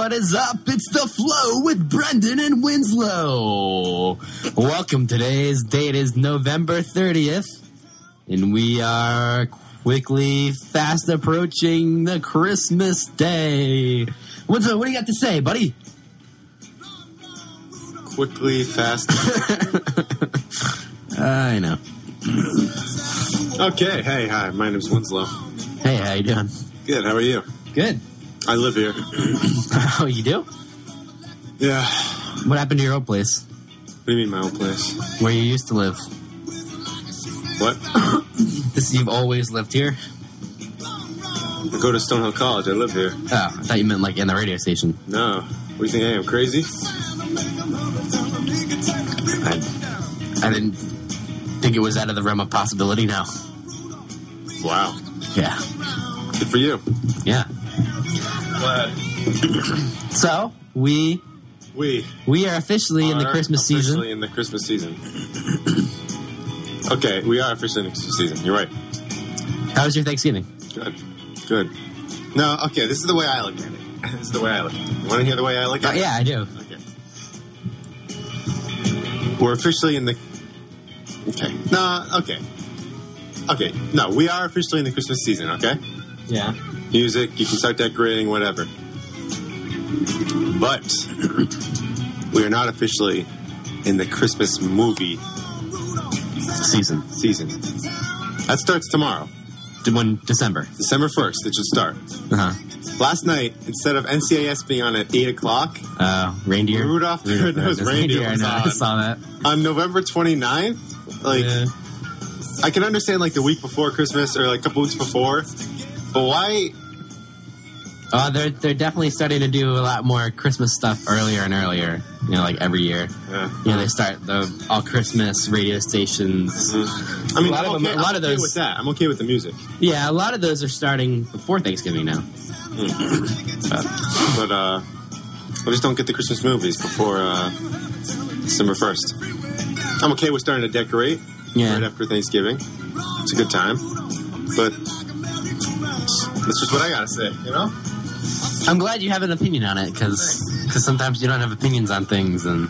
What is up? It's the flow with Brendan and Winslow. Welcome. Today's date is November 30th, and we are quickly fast approaching the Christmas day. Winslow, what do you got to say, buddy? Quickly, fast. I know. okay, hey, hi, my name's Winslow. Hey, how you doing? Good, how are you? Good. I live here. Oh, you do? Yeah. What happened to your old place What do you mean, my old place? where you used to live? What? This you've always lived here? I go to Stonehill College, I live here. Oh, I thought you meant like in the radio station. No. What do you think I am, crazy? I, I didn't think it was out of the realm of possibility. Now, Wow. yeah, Good for you. yeah. Glad. So we We we are officially in the are Christmas officially season. in the Christmas season. okay, we are officially in the Christmas season. You're right. How was your Thanksgiving? Good. Good. No, okay, this is the way I look at it. this is the way I look at it. You want to hear the way I look Oh, at it? yeah, I do. Okay. We're officially in the. Okay. No, okay. Okay. No, we are officially in the Christmas season, okay? Yeah. Music, you can start decorating, whatever. But we are not officially in the Christmas movie Season season. That starts tomorrow, when December. December 1st. It should start. Uh huh. Last night, instead of NCIS being on at 8 o'clock, Uh, reindeer. Rudolph the Red-Nosed Reindeer was know. I on. saw that. on November 29th, like, Yeah. I can understand like the week before Christmas or like a couple weeks before, but why? Oh, they're they're definitely starting to do a lot more Christmas stuff earlier and earlier. You know, like every year. Yeah. You know, they start the all Christmas radio stations. I mean, A lot I'm of them- okay, a lot I'm of okay those- with that. I'm okay with the music, Yeah, a lot of those are starting before Thanksgiving now. but uh, I just don't get the Christmas movies before uh, December 1st. I'm okay with starting to decorate Yeah. right after Thanksgiving. It's a good time, but that's just what I gotta say. You know? I'm glad you have an opinion on it because sometimes you don't have opinions on things, and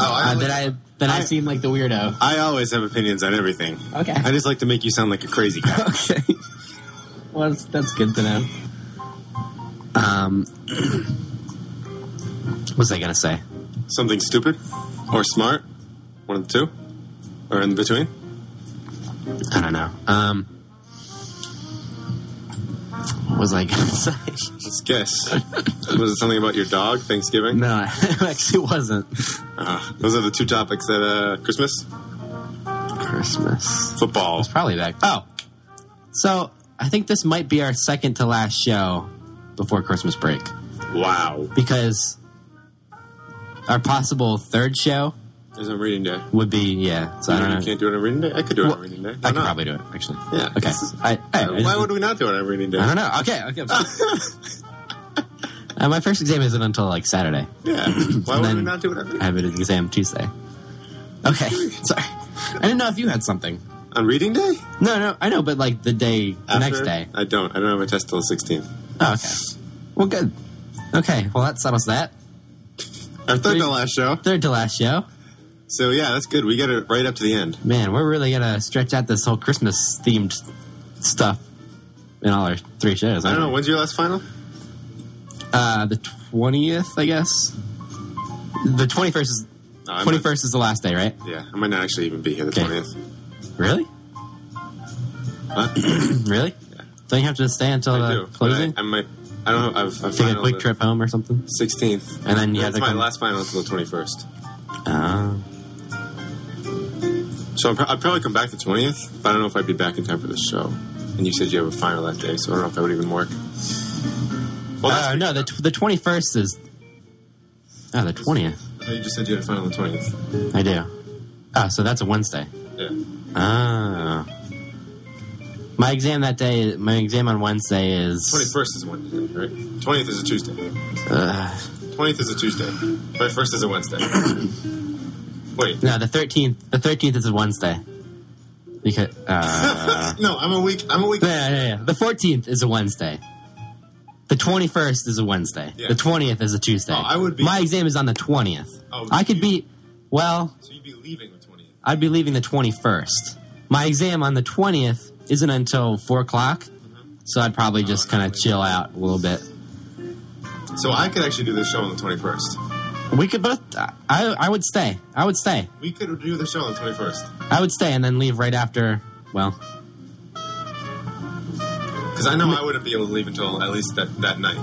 Oh, I, uh, then I then I, I- seem like the weirdo. I always have opinions on everything. Okay. I just like to make you sound like a crazy guy. okay. Well, that's, that's good to know. Um, what was I gonna say? Something stupid or smart, one of the two, or in between. I don't know. Um, was I gonna say? Let's guess. Was it something about your dog? Thanksgiving. No, it actually wasn't. Uh, those are the two topics at uh, Christmas. Christmas. Football. It's probably that. Oh, so I think this might be our second to last show before Christmas break Wow. because our possible third show There's a reading day. would be yeah. So I don't you know. can't do it on reading day. I could do it Well, on reading day. I could not? probably do it actually. Yeah. Okay. I, I, I Why just- would we not do it on reading day? I don't know. Okay. Okay. uh, my first exam isn't until like Saturday. Yeah. Why would we not do it on, I have an exam Tuesday. Okay. Sorry. I didn't know if you had something. on reading day? No, no, I know, but like the day, the After? next day. I don't. I don't have a test till the 16th. Oh, okay. Well, good. Okay. Well, that settles that. Our third Three- to last show. Third to last show. So yeah, that's good. We get it right up to the end. Man, we're really gonna stretch out this whole Christmas themed stuff in all our three shows. I don't know. When's your last final? Uh, the twentieth, I guess. The twenty first is twenty first is the last day, right? Yeah, I might not actually even be here the Okay. 20th. Really? What? really? Don't you have to stay until I the do. but closing? I, I might. I don't know. I've, I've Take a quick trip home or something. 16th, And then you have to my come- last final until the 21st. Uh, So I'm, I'd probably come back the 20th, but I don't know if I'd be back in time for the show. And you said you have a final that day, so I don't know if that would even work. Well, uh, no, the the twenty first is. Oh, the twentieth. I thought you just said you had a final on the 20th. I do. Oh, so that's a Wednesday. Yeah. Ah. My exam that day, my exam on Wednesday is. 21st is Wednesday, right? 20th is a Tuesday. Uh, 20th is a Tuesday. 21st is a Wednesday. Wait. no, the 13th. The 13th is a Wednesday. Because. Uh, no, I'm a week. I'm a week. yeah, yeah, yeah. The 14th is a Wednesday. The 21st is a Wednesday. Yeah. The 20th is a Tuesday. Oh, I would be- My exam is on the 20th. Oh, I could you- be. Well, So you'd be leaving the 20th. I'd be leaving the 21st. My exam on the 20th isn't until 4 o'clock, so I'd probably just Oh, kind of chill out a little bit. So I could actually do this show on the 21st. We could both. I, I would stay. I would stay. We could do the show on the 21st. I would stay and then leave right after. Well, Because I know I wouldn't be able to leave until at least that, that night.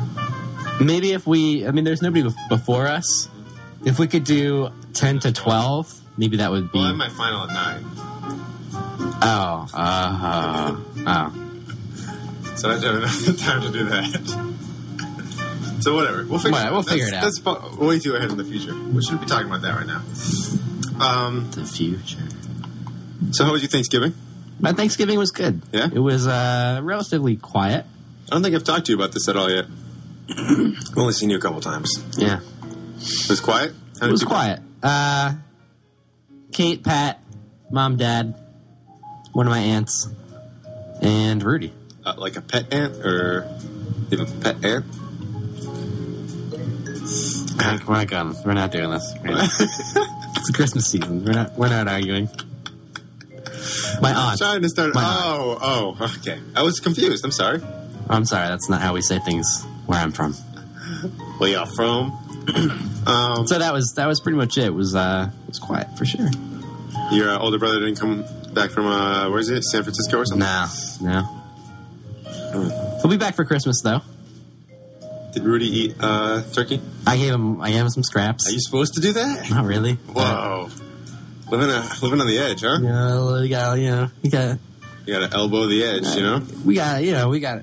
maybe if we. I mean, there's nobody before us. If we could do 10 to 12, maybe that would be. Well, I have my final at 9. oh. Uh, oh. So I don't have enough time to do that. So whatever. We'll figure, Well, we'll figure it out. That's way too ahead in the future. We shouldn't be talking about that right now. Um, The future. so how was your Thanksgiving? My Thanksgiving was good. Yeah? It was uh, relatively quiet. I don't think I've talked to you about this at all yet. I've only seen you a couple times. Yeah. It was quiet? How It was quiet. Uh, Kate, Pat, mom, dad, one of my aunts, and Rudy. Uh, like a pet ant? Or you have a pet ant? We're not going. We're not doing this. Now. it's the Christmas season. We're not. We're not arguing. My aunt. trying to start. My Oh, oh, okay. I was confused. I'm sorry. I'm sorry. That's not how we say things where I'm from. Where y'all from? um, So that was that was pretty much it. It was uh, it was quiet for sure. your uh, older brother didn't come back from, uh, where is it? San Francisco or something? No, no. He'll be back for Christmas though. Did Rudy eat uh, turkey? I gave him. I gave him some scraps. Are you supposed to do that? Not really. Whoa. Living, a, living on the edge, huh? You know, we got. You know, we got. You gotta elbow the edge, you know? we got you know we got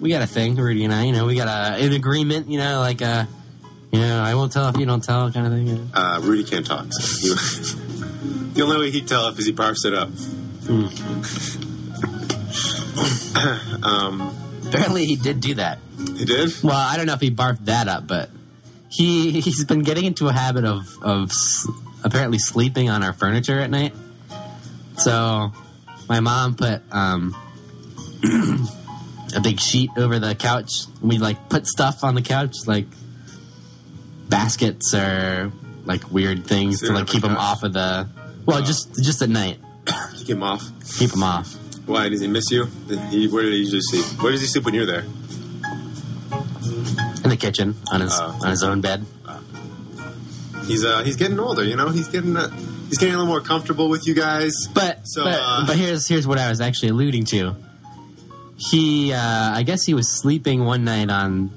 we got a thing Rudy and I you know we got a, an agreement you know like uh you know I won't tell if you don't tell kind of thing you know. Uh, Rudy can't talk. So he, the only way he'd tell if is he barfs it up. um, apparently he did do that he did? well I don't know if he barfed that up but he he's been getting into a habit of of apparently sleeping on our furniture at night so my mom put um a big sheet over the couch we like put stuff on the couch like baskets or like weird things to like keep them off of the well Oh. just just at night keep him off. keep him off Why? Does he miss you? He, where did he usually sleep? Where does he sleep when you're there? In the kitchen on his Oh. on his own bed He's uh he's getting older, you know. He's getting uh, he's getting a little more comfortable with you guys. But So, but, uh, but here's here's what I was actually alluding to. He uh, I guess he was sleeping one night on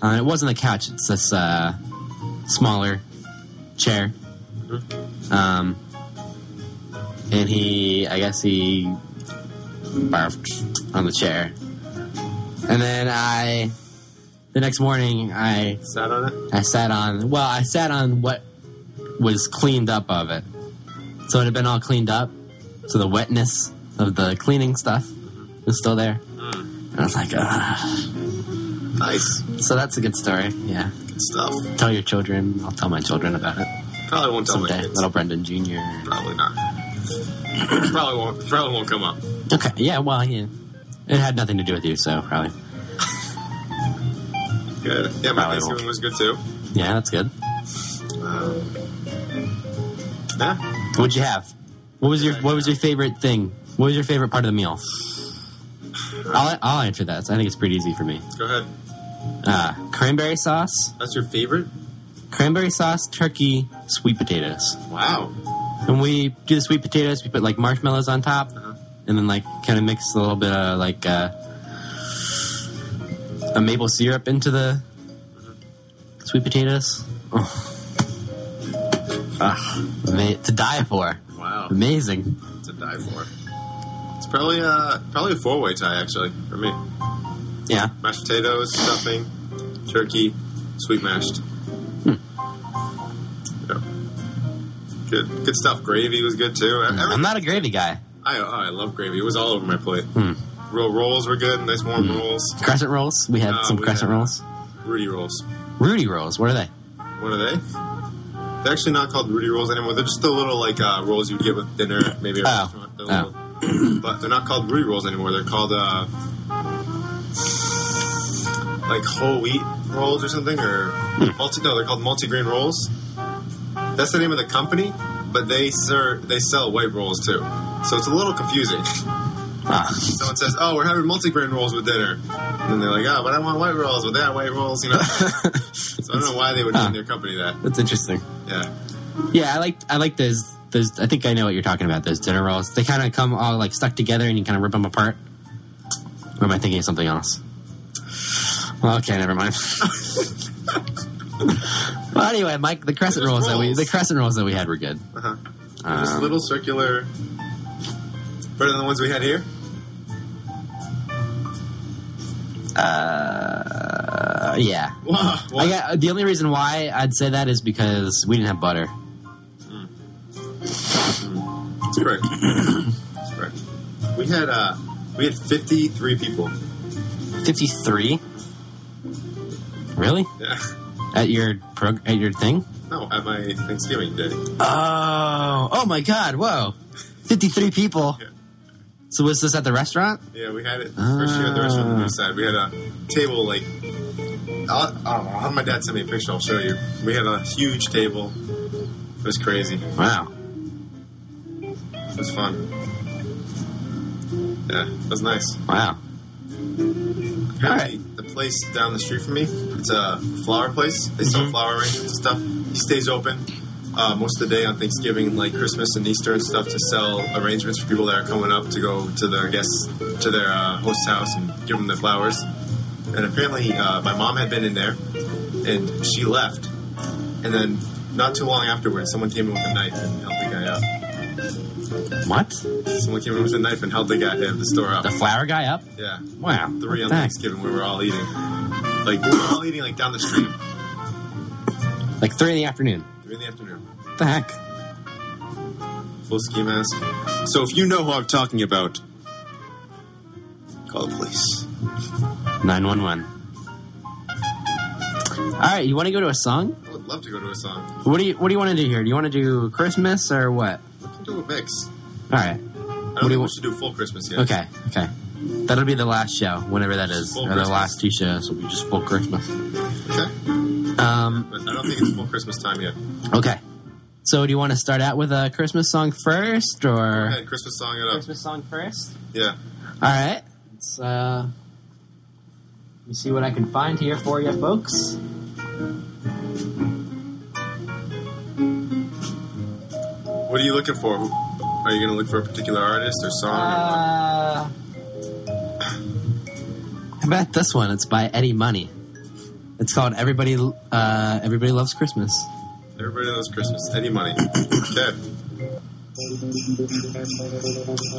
on it wasn't a couch. It's this uh, smaller chair. Um, and he I guess he barfed on the chair. And then I the next morning I Sat on it. I sat on well, I sat on what was cleaned up of it. So it had been all cleaned up. So the wetness of the cleaning stuff was still there. And I was like, ah. Nice. So that's a good story. Yeah. Good stuff. Tell your children. I'll tell my children about it Probably won't tell my someday. kids. Little Brendan Jr. Probably not. probably won't. Probably won't come up. Okay. Yeah. Well, yeah. It had nothing to do with you, so probably. Good. Yeah, my Thanksgiving was good too. Yeah, that's good. Um, yeah. What'd you have? What was your What was your favorite thing? What was your favorite part of the meal? I'll, I'll answer that. So I think it's pretty easy for me. Go ahead. Uh, cranberry sauce, That's your favorite? cranberry sauce, turkey, sweet potatoes. Wow. When we do the sweet potatoes, we put like marshmallows on top, Uh-huh. and then like kind of mix a little bit of like uh, a maple syrup into the sweet potatoes. Oh. Ah, to die for. Wow. Amazing. To die for. It's probably uh probably a four way tie actually for me. Yeah. Mashed potatoes, stuffing, turkey, sweet mashed. Yeah. Good, good stuff. Gravy was good too. I'm not a gravy guy. I, oh, I love gravy. It was all over my plate. Hmm. Real rolls were good. Nice warm rolls. Crescent rolls. We had Uh, some we crescent had- rolls. Rudy rolls. Rudy rolls. What are they? What are they? They're actually not called Rudy rolls anymore. They're just the little like uh, rolls you'd get with dinner, maybe. Oh. restaurant. They're but they're not called Rudy rolls anymore. They're called uh, like whole wheat rolls or something, or multi. No, they're called multi-grain rolls. That's the name of the company, but they serve they sell white rolls too. So it's a little confusing. Ah, Someone says, "Oh, we're having multi-grain rolls with dinner," and they're like, "Oh, but I want white rolls with that white rolls," you know. so I don't know why they would name their company that. that's interesting. Yeah. Yeah, I like I like those those. I think I know what you're talking about. Those dinner rolls. They kind of come all like stuck together, and you kind of rip them apart. Or am I thinking of something else? Well, okay, never mind. well, anyway, Mike, the crescent They're rolls, that we the crescent rolls that we had were good. Uh-huh. Just Um, little circular. Better than the ones we had here. Uh, yeah. I got, the only reason why I'd say that is because we didn't have butter. That's correct. That's correct. We had uh, we had fifty three people. Fifty three. Really? Yeah. At your prog- at your thing? No, at my Thanksgiving day. Oh, oh my God! Whoa, fifty-three people. Yeah. So was this at the restaurant? Yeah, we had it first year at the restaurant on the new side. We had a table like I'll, I don't know. I'll have my dad send me a picture. I'll show you. We had a huge table. It was crazy. Wow. It was fun. Yeah, it was nice. Wow. Apparently, the place down the street from me, it's a flower place. They sell Mhm. flower arrangements and stuff. He stays open uh, most of the day on Thanksgiving and like Christmas and Easter and stuff to sell arrangements for people that are coming up to go to their guests to their uh, host's house and give them the flowers. And apparently, uh, my mom had been in there, and she left. And then, not too long afterwards, someone came in with a knife and held the guy up. What? Someone came in with a knife and held the guy at the store up. The flower guy up? Yeah. Wow. three on? Thanksgiving we were all eating. Like we were all eating like down the street, Like three in the afternoon. In the afternoon. What the heck? Full ski mask. So if you know who I'm talking about, call the police. Nine one one. All right, you want to go to a song? I would love to go to a song. What do you What do you want to do here? Do you want to do Christmas or what? We can do a mix. All right. I don't do think you want- to do full Christmas yet. Okay. Okay. That'll be the last show, whenever that is. Full or the last two shows will be just full Christmas. Okay. Um. But I don't think it's full Christmas time yet. Okay. So, do you want to start out with a Christmas song first, Go or ahead, Christmas song it up. Christmas song first? Yeah. All right. Let's uh, let me see what I can find here for you, folks. What are you looking for? Are you going to look for a particular artist or song? Uh, how about this one? It's by Eddie Money. It's called "Everybody uh, Everybody Loves Christmas." Everybody knows Christmas. Eddie Money. okay.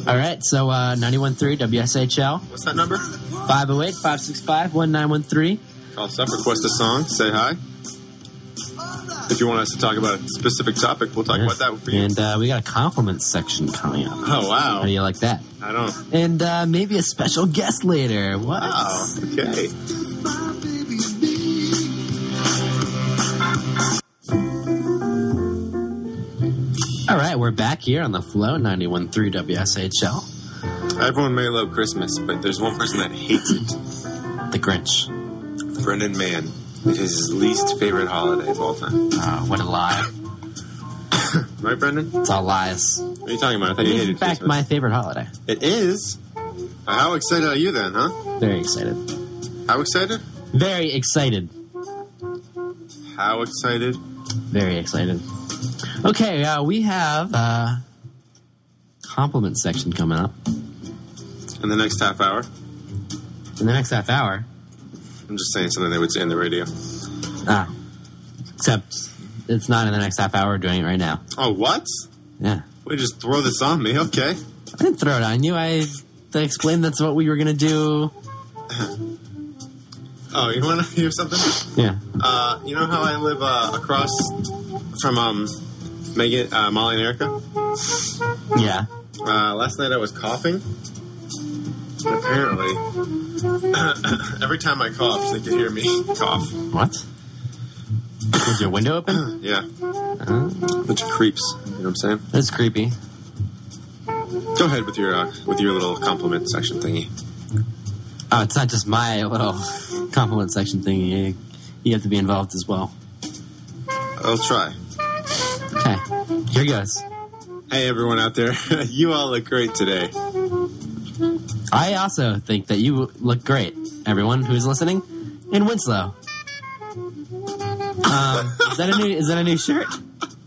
All right. So, uh, 91.3 WSHL, What's that number? 508-565-1913. Call us up, request a song, say hi. If you want us to talk about a specific topic, we'll talk about that for you. And uh, we got a compliment section coming up. Oh wow! How do you like that? I don't. And uh, maybe a special guest later. What? Wow. Okay. We're back here on the flow, 91.3 WSHL. Everyone may love Christmas, but there's one person that hates it. The Grinch. Brendan Mann. It is his least favorite holiday of all time. Oh, what a lie. Right, Brendan? It's all lies. What are you talking about? I thought It you is, in fact, Christmas. my favorite holiday. It is. How excited are you then, huh? Very excited. How excited? Very excited. How excited? Very excited. Okay, uh, we have uh, compliment section coming up In the next half hour, in the next half hour. I'm just saying something they would say in the radio. Ah, except it's not in the next half hour. We're doing it right now. Oh, what? Yeah, We just throw this on me, okay? I didn't throw it on you. I, I explained that's what we were gonna do. Oh, you want to hear something? Yeah. Uh, you know how I live uh, across from um, Megan, uh, Molly, and Erica? Yeah. Uh, last night I was coughing. Apparently, every time I cough, they can hear me cough. What? Was your window open? Yeah, Uh, bunch of creeps. You know what I'm saying? that's creepy. Go ahead with your uh, with your little compliment section thingy. Oh, it's not just my little compliment section thing, you, you have to be involved as well. I'll try. Okay, here goes. Hey, everyone out there. you all look great today. I also think that you look great, everyone who's listening in Winslow. Um, is that a new? Is that a new shirt?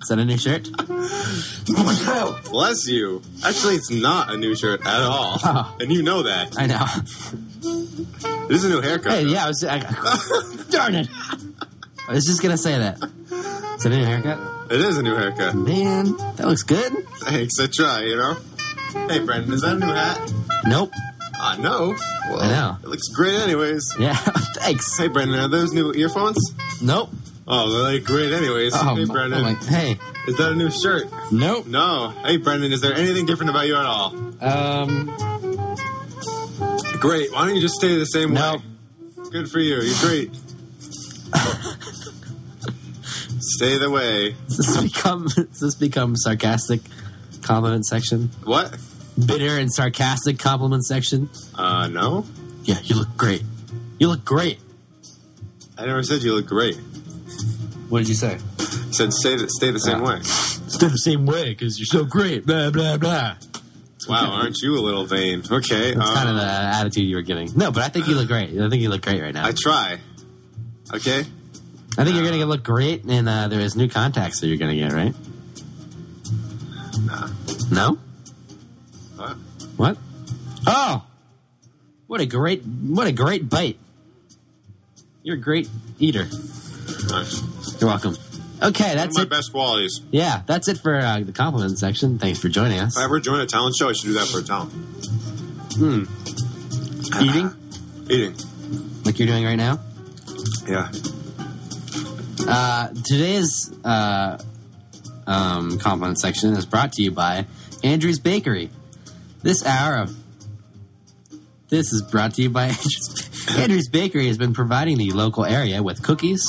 Is that a new shirt? Bless you. Actually, it's not a new shirt at all. Oh. And you know that. I know. This is a new haircut. Hey, yeah, I was. I, darn it! I was just gonna say that. Is that a new haircut? It is a new haircut. Man, that looks good. Thanks, I try, you know? Hey, Brendan, is that a new hat? Nope. Ah, no. Well, I know. It looks great anyways. Yeah. Thanks. Hey, Brendan, are those new earphones? Nope. Oh, they look great anyways. Oh, hey, Brendan, my- hey. is that a new shirt? Nope. No. Hey, Brendan, is there anything different about you at all? Um. Great. Why don't you just stay the same Nope. way? Good for you. You're great. stay the way. Does this become? Does this become sarcastic compliment section? What? Bitter and sarcastic compliment section? Uh, no. Yeah, you look great. You look great. I never said you look great. What did you say? I said stay the, stay the same Ah. way. Stay the same way because you're so great. Blah blah blah. Wow, aren't you a little vain? Okay. That's uh, kind of the attitude you were giving. No, but I think you look great. I think you look great right now. I try. Okay. I think you're gonna look great, and uh, there is new contacts that you're gonna get, right? Nah. No. What? What? Oh, what a great, what a great bite! You're a great eater. Nice. You're welcome. Okay, One of that's my it. best qualities. Yeah, that's it for uh, the compliment section. Thanks for joining us. If I ever join a talent show, I should do that for a talent. Hmm. Eating Eating. like you're doing right now. Yeah. Uh, today's uh, um, compliment section is brought to you by Andrew's Bakery. This hour of this is brought to you by Andrew's, Andrew's Bakery has been providing the local area with cookies,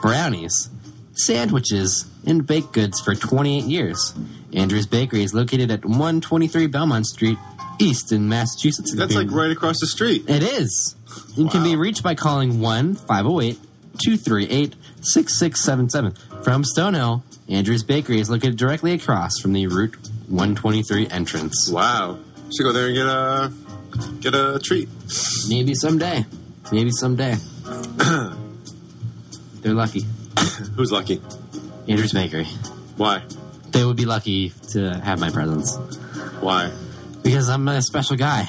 brownies, sandwiches, and baked goods for 28 years. Andrew's Bakery is located at 123 Belmont Street, Easton Massachusetts. That's like right across the street. It is. It can be reached by calling 1 508 238 6677. From Stonehill, Andrew's Bakery is located directly across from the Route 123 entrance. Wow. Should go there and get a get a treat. Maybe someday. Maybe someday. They're lucky. Who's lucky? Andrew's Bakery. Why? They would be lucky to have my presence. Why? Because I'm a special guy.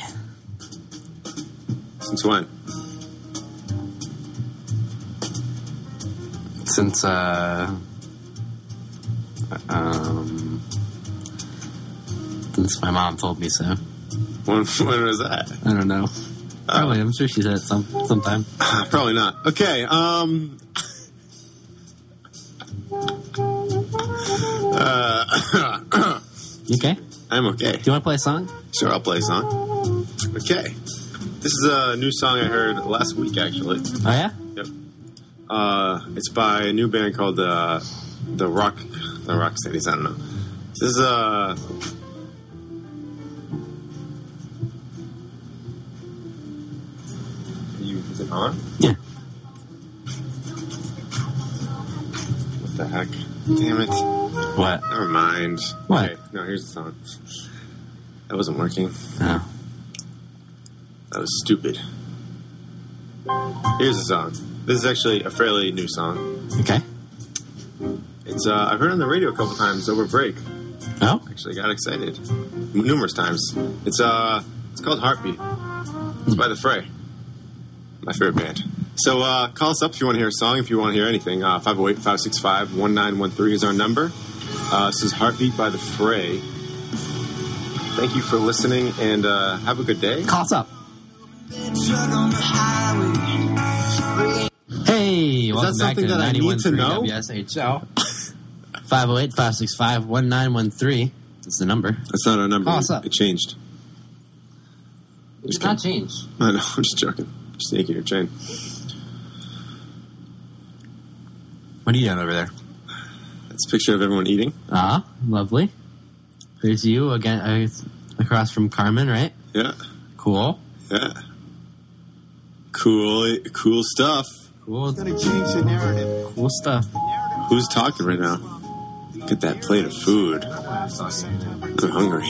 Since when? Since, uh. Um. Since my mom told me so. When, when was that? I don't know. Probably, I'm sure she said it some sometime. Probably not. Okay. Um. Uh, You okay? I'm okay. Do you want to play a song? Sure, I'll play a song. Okay. This is a new song I heard last week, actually. Oh yeah. Uh, it's by a new band called the the Rock the Rock Cities. I don't know. This is uh You, is it on? Yeah. What the heck? Damn it. What? Never mind. What? Okay, no, here's the song. That wasn't working. Oh. That was stupid. Here's a song. This is actually a fairly new song. Okay. It's uh, I've heard it on the radio a couple times over break. Oh. Actually, got excited numerous times. It's uh, it's called Heartbeat. It's by the Fray, my favorite band. So uh, call us up if you want to hear a song. If you want to hear anything, uh, 508-565-1913 is our number. Uh, this is Heartbeat by the Fray. Thank you for listening and uh, have a good day. Call us up. Hey, welcome back something to that I need to 91.3 know? WSHL. 508-565-1913 is the number. That's not our number. Call us up. It changed. It's not changed. I know. I'm just joking. Just sneaking your chain. What are you doing over there? It's a picture of everyone eating. Ah, lovely. There's you again uh, across from Carmen, right? Yeah. Cool. Yeah. Cool, cool stuff. Cool, going to change the narrative. cool stuff. Who's talking right now? Get that plate of food. I'm hungry.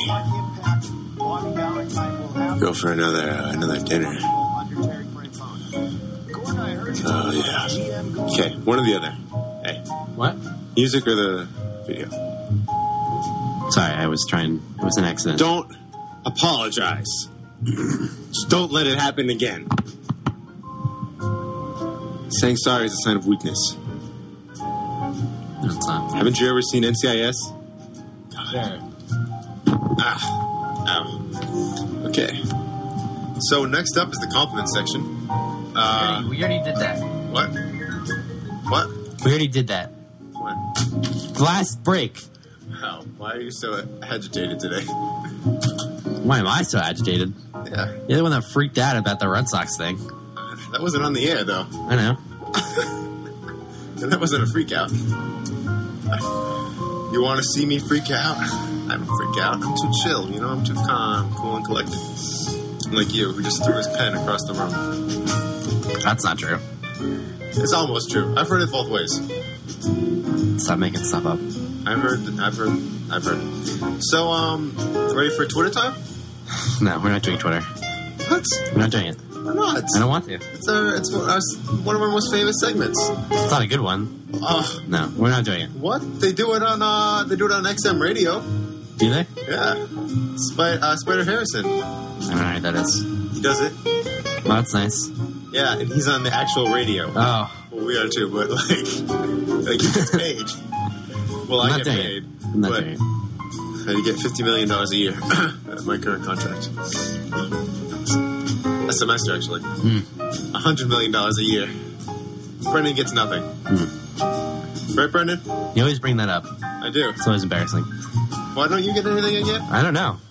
Go for another uh, another dinner. Oh yeah. Okay, one or the other. Hey, What? music or the video? Sorry, I was trying. It was an accident. Don't apologize. Just don't let it happen again. Saying sorry is a sign of weakness. No, it's not. Haven't you ever seen NCIS? Sure. Ah, ow. Okay. So next up is the compliment section. Uh, we already did that. what? What? We already did that. What? Last break. How? Why are you so agitated today? Why am I so agitated? Yeah, You're the one that freaked out about the Red Sox thing. That wasn't on the air though, I know. and that wasn't a freak out. You want to see me freak out? I don't freak out. I'm too chill. You know, I'm too calm, cool, and collected. Like you, who just threw his pen across the room. That's not true. It's almost true. I've heard it both ways. Stop making stuff up. I've heard. I've heard. I've heard. So, um, ready for Twitter time? No, we're not doing Twitter. What? We're not doing it. Why not? I don't want to. It's our, it's one our- one of our most famous segments. It's not a good one. Uh, No, we're not doing it. what? They do it on uh, they do it on XM Radio. Do they? Yeah, Spi- uh, Spider Harrison. Know what that is. He does it. Well, that's nice. Yeah, and he's on the actual radio. Oh, Well, we are too, but like, like he gets paid. Well, I'm I get paid. I'm not but. I get fifty million dollars a year. That's my current contract. A semester, actually. Hmm. A hundred million dollars a year. Brendan gets nothing. Hmm. Right, Brendan? You always bring that up. I do. It's always embarrassing. Why don't you get anything again? I don't know.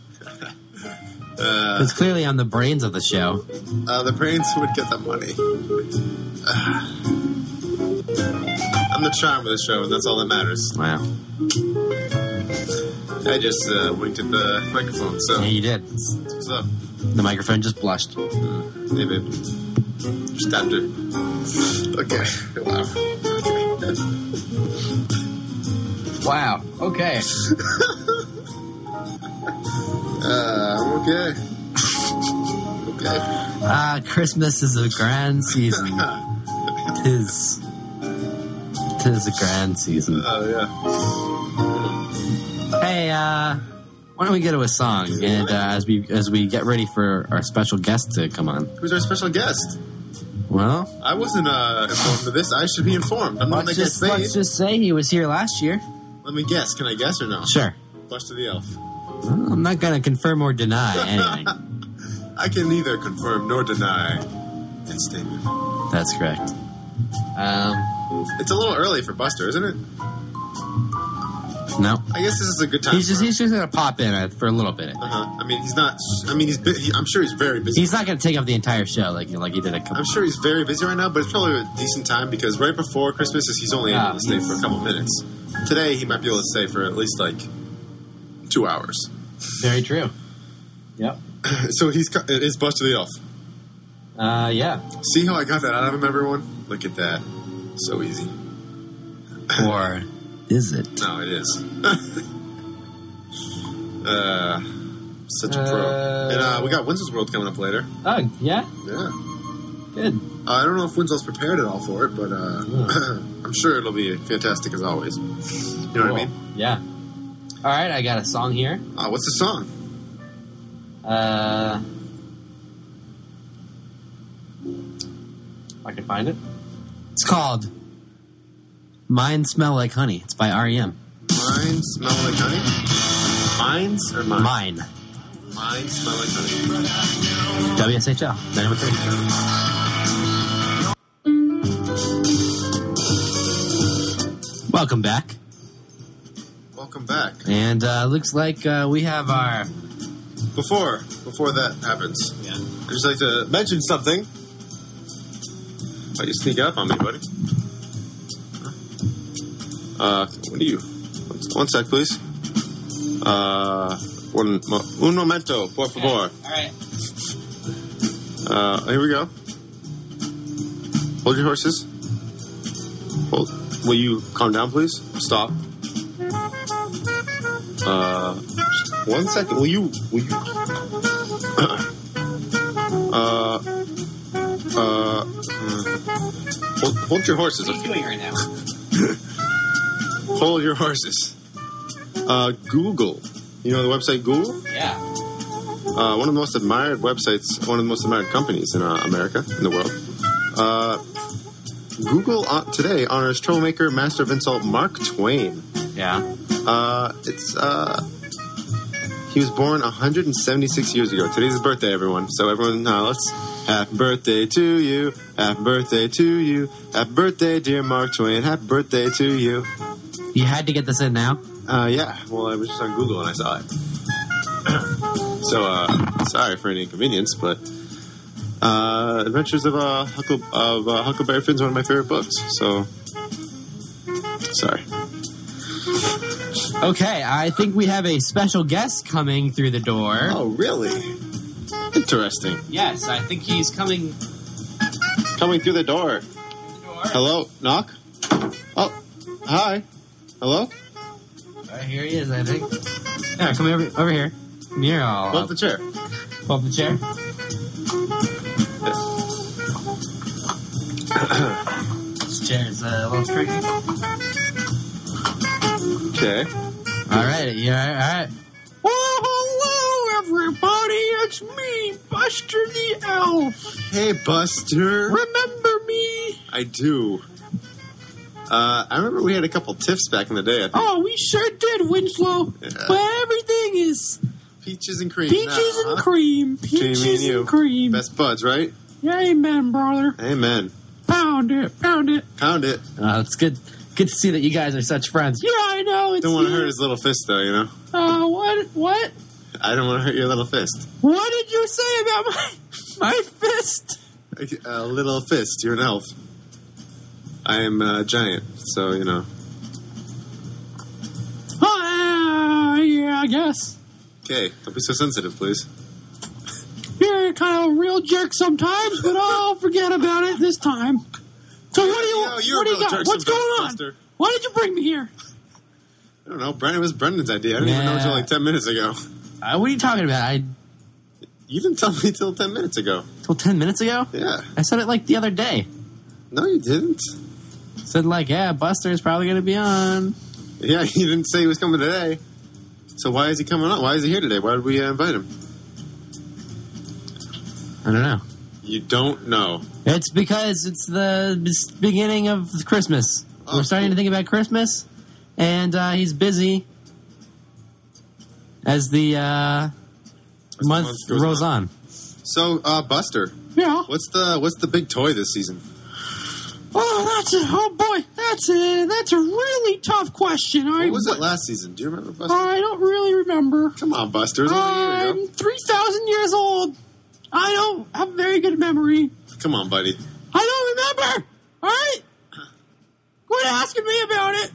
Uh, Because clearly I'm the brains of the show. uh, the brains would get the money. I'm the charm of the show, and that's all that matters. Wow. I just uh, winked at the microphone, so Yeah, you did. what's up? The microphone just blushed. Hey, babe. Just tapped. Okay. Wow. Wow. Okay. Uh, I'm okay. okay. Ah, Christmas is a grand season. Tis. Tis a grand season. Oh, yeah. Hey, uh, why don't we get to a song? And uh, as we as we get ready for our special guest to come on. Who's our special guest? Well, I wasn't uh, informed of this. I should be informed. I'm that let's just, paid. let's just say he was here last year. Let me guess. Can I guess or no? Sure. Buster the Elf. Well, I'm not going to confirm or deny anything. I can neither confirm nor deny that statement. That's correct. Um, It's a little early for Buster, isn't it? No. I guess this is a good time. He's just he's just going to pop in uh, for a little bit. Uh-huh. I mean, he's not. I mean, he's. bu- He, I'm sure he's very busy. He's not going to take up the entire show like like he did a couple. I'm sure he's very busy right now, but it's probably a decent time because right before Christmas, is he's only able Yeah, to stay for a couple minutes. Today, he might be able to stay for at least like two hours. Very true. Yep. so he's it is Buster the Elf. Uh, yeah. See how I got that out of him, everyone? Look at that. So easy. Or is it? No, it is. uh, such a pro. Uh, and uh, we got Winslow's World coming up later. Oh, yeah. Yeah. Good. Uh, I don't know if Winslow's prepared at all for it, but uh, Hmm. I'm sure it'll be fantastic as always. You know what I mean? Yeah. All right, I got a song here. Uh, what's the song? Uh, I can find it. It's called "Mine Smell Like Honey." It's by REM. Mine smell like honey. Mines or mine? Mine. Mine smell like honey. WSHL 913. Welcome back, Welcome back. and uh, looks like uh, we have our Before before that happens, yeah. I'd just like to mention something. Why you sneak up on me, buddy? Uh, what do you? One, one sec, please. Uh, one, mo- un momento, por favor. All right. Uh, here we go. Hold your horses. Hold. Will you calm down, please? Stop. Uh, one second. Will you? Will you? uh, uh. hmm. Hold, hold your horses. What are you doing right now? Hold your horses. Uh, Google. You know the website Google? Yeah. uh, one of the most admired websites, one of the most admired companies in uh, America, in the world. Uh, Google uh, today honors troublemaker, master of insult, Mark Twain. Yeah. Uh, it's uh, he was born 176 years ago. Today's his birthday, everyone. So everyone, uh, let's happy birthday to you, happy birthday to you, happy birthday, dear Mark Twain, happy birthday to you. You had to get this in now. Uh, yeah. Well, I was just on Google and I saw it. so, uh, sorry for any inconvenience, but uh, Adventures of uh, Huckle of uh, Huckleberry Finn's one of my favorite books. So, sorry. Okay, I think we have a special guest coming through the door. Oh, really? Interesting. Yes, I think he's coming. Coming through the door. Hello, knock. Oh, hi. Hello. Uh, here he is, I think. Yeah, come over, over here. Come here. I'll, Pull up the chair. pull up the chair. this chair's uh, a little tricky. Okay. All right, yeah, all right. Hello, everybody. It's me, Buster the Elf. Hey, Buster. Remember me? I do. Uh, I remember we had a couple tiffs back in the day. I think. Oh, we sure did, Winslow. Yeah. But everything is Peaches and cream. peaches now, and huh? cream. Peaches and and cream. Best buds, right? Amen, brother. Amen. Pound it, pound it. Pound it. Uh, it's good. Good to see that you guys are such friends. Yeah, I know. It's Don't want to hurt his little fist, though. You know. Uh, what? What? I don't want to hurt your little fist. What did you say about my my fist? A little fist. You're an elf. I am a giant, so you know. Uh, yeah, I guess. Okay, don't be so sensitive, please. You're kind of a real jerk sometimes, but I'll forget about it this time. So what do you? You're what a do you real got? jerk What's going sometimes, on? Buster. Why did you bring me here? I don't know. Brendan it was Brendan's idea. I didn't even know until like ten minutes ago. Uh, what are you talking about? I You didn't tell me till ten minutes ago. till ten minutes ago. Yeah. I said it like the other day. No, you didn't. Said like, yeah, Buster's probably gonna be on. Yeah, he didn't say he was coming today. So why is he coming on? Why is he here today? Why did we uh, invite him? I don't know. You don't know. It's because it's the beginning of Christmas. Oh, We're starting cool. to think about Christmas, and uh, he's busy as the uh, the month month goes rolls on. on. So, uh, Buster, Yeah. what's the what's the big toy this season? Oh, that's a oh boy, that's a that's a really tough question. I What was it last season? Do you remember, Buster? I don't really remember. Come on, Buster. It was only a year I'm ago. three thousand years old. I don't have a very good memory. Come on, buddy. I don't remember. All right, quit asking me about it.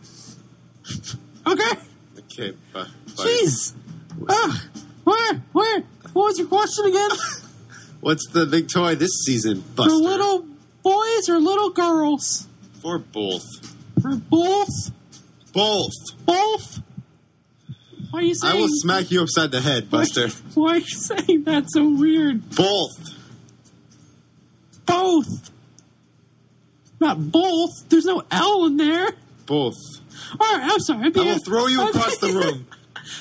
Okay. Okay, bu- buddy. Jeez. Ah, where? Where? What was your question again? What's the big toy this season, Buster? little boys or little girls? For both. For both? Both. Both? Why are you saying? I will smack you upside the head, Buster. Why are you saying that so weird? Both. Both. Not both. There's no L in there. Both. All right, I'm sorry. I'm I being, will throw you I'm across the room.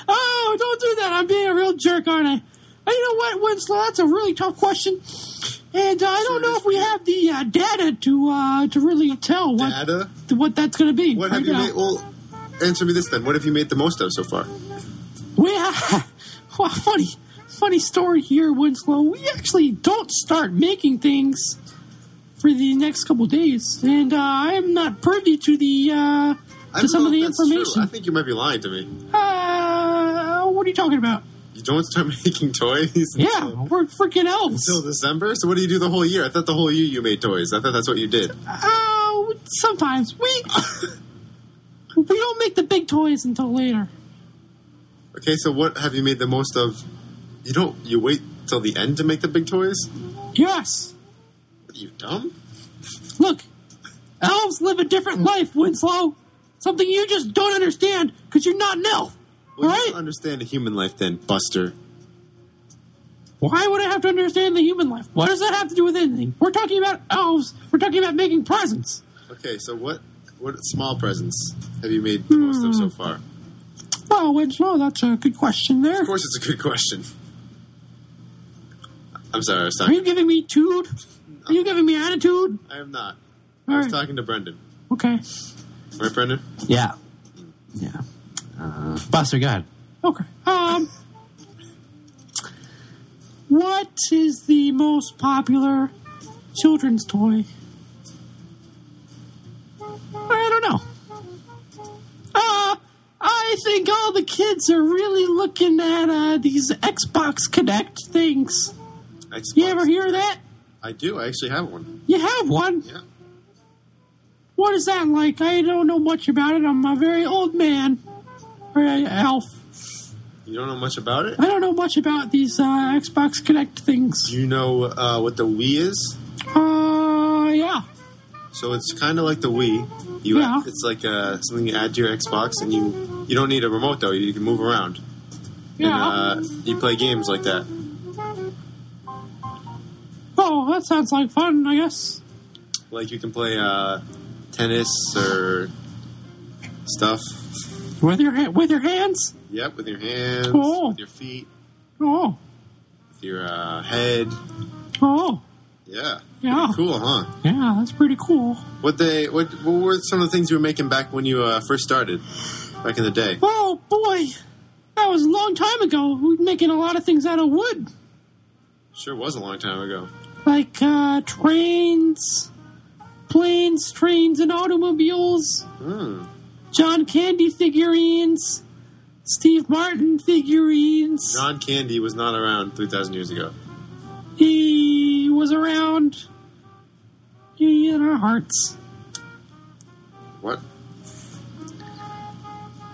Oh, don't do that. I'm being a real jerk, aren't I? And you know what, Winslow? That's a really tough question. And uh, I don't know if we have the uh, data to uh, to really tell what Data. what that's going to be. What right have you now. made? Well, answer me this then. What have you made the most of so far? We have, well, funny, funny story here, Winslow. We actually don't start making things for the next couple days, and uh, I'm not privy to the uh, to some of the that's true. information. I think you might be lying to me. Uh, what are you talking about? You don't start making toys Yeah, we're freaking elves. until December. So what do you do the whole year? I thought the whole year you made toys. I thought that's what you did. Oh, sometimes we we don't make the big toys until later. Okay, so what have you made the most of? You don't. You wait till the end to make the big toys. Yes. What are you dumb? Look, elves live a different life, Winslow. Something you just don't understand because you're not an elf. Well, you Right? don't understand a human life then, Buster. Why would I have to understand the human life? What does that have to do with anything? We're talking about elves. We're talking about making presents. Okay, so what what small presents have you made the most of so hmm. far? Oh, well, Winslow, that's a good question there. Of course, it's a good question. I'm sorry, I was Are talking. you giving me tude? Are you giving me attitude? I am not. All I was right. talking to Brendan. Okay. Right, Brendan? Yeah. Hmm. Yeah. Uh, Buster, go ahead. Okay. Um, what is the most popular children's toy? I don't know. Uh, I think all the kids are really looking at uh, these Xbox Kinect things. Xbox. You ever hear of that? I do. I actually have one. You have one. Yeah. What is that like? I don't know much about it. I'm a very old man. Elf. You don't know much about it? I don't know much about these uh, Xbox Kinect things. Do you know uh, what the Wii is? Uh, yeah. So it's kind of like the Wii. You, Yeah. It's like uh, something you add to your Xbox, and you you don't need a remote though. You can move around. Yeah. And uh, you play games like that. oh, that sounds like fun, I guess. Like you can play uh, tennis or stuff. With your ha- with your hands? Yep, with your hands, Cool. with your feet, Oh. with your uh, head. Oh. Yeah. Yeah. Cool, huh? Yeah, that's pretty cool. What they what, what were some of the things you were making back when you uh, first started, back in the day? Oh, boy. That was a long time ago. We were making a lot of things out of wood. Sure was a long time ago. Like, uh, trains, planes, trains, and automobiles. Hmm. John Candy figurines. Steve Martin figurines. John Candy was not around three thousand years ago. He was around in our hearts. What?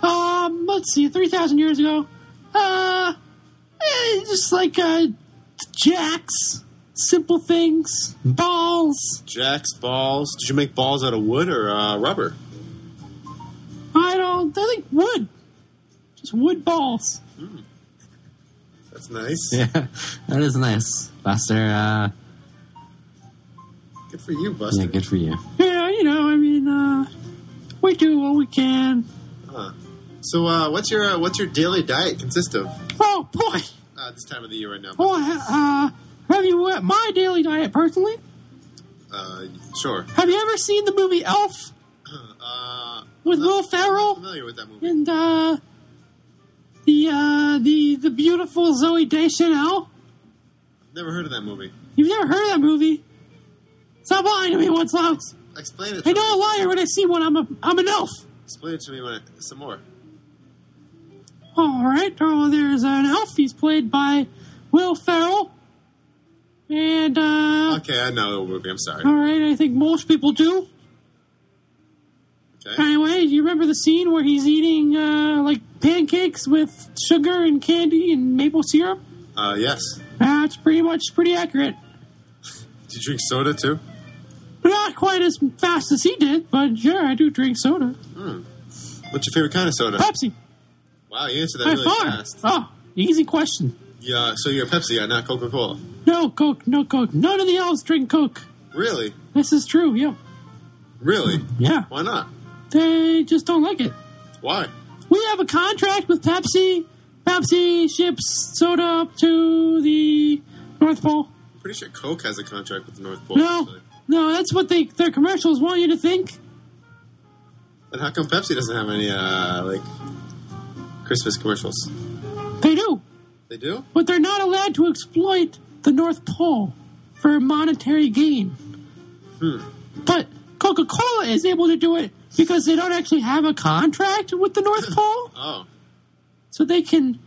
Um, let's see, 3,000 years ago. Uh, eh, just like, uh, jacks, simple things, balls. Jacks, balls. Did you make balls out of wood or uh, rubber? I don't, I think wood. Just wood balls. That's nice. Yeah, that is nice, Buster. Uh, Good for you, Buster. yeah, good for you. Yeah, you know, I mean, uh, we do what we can. Huh. So, uh, what's your uh, what's your daily diet consist of Oh, boy. uh, this time of the year right now? Boy, Buster? uh, have you, uh, my daily diet personally? Uh, sure. Have you ever seen the movie Elf with I'm Will I'm Ferrell? familiar with that movie. and uh the uh the the beautiful Zooey Deschanel. Never heard of that movie. You've never heard of that movie? Stop lying to me, once, Winslow. Explain it. I know a liar when I see one. I'm a I'm an elf. Explain it to me when it, some more. All right. Oh, there's an elf. He's played by Will Ferrell. And uh Okay, I know the movie. I'm sorry. all right, I think most people do. Okay. Anyway, do you remember the scene where he's eating uh like pancakes with sugar and candy and maple syrup? Uh, yes. That's pretty much pretty accurate. Do you drink soda too? Not quite as fast as he did, but sure, I do drink soda. What's your favorite kind of soda? Pepsi, Wow, you answered that by really far. fast. Oh, easy question. Yeah, so you're a Pepsi guy, not Coca Cola. No Coke, no Coke. None of the elves drink Coke. Really? This is true, yeah. Really? Yeah. Why not? They just don't like it. Why? We have a contract with Pepsi. Pepsi ships soda up to the North Pole. Pretty sure Coke has a contract with the North Pole. No, actually. no, that's what they their commercials want you to think. Then how come Pepsi doesn't have any uh, like Christmas commercials? They do, They do? but they're not allowed to exploit the North Pole for monetary gain. Hmm. But Coca Cola is able to do it because they don't actually have a contract with the North Pole, Oh, so they can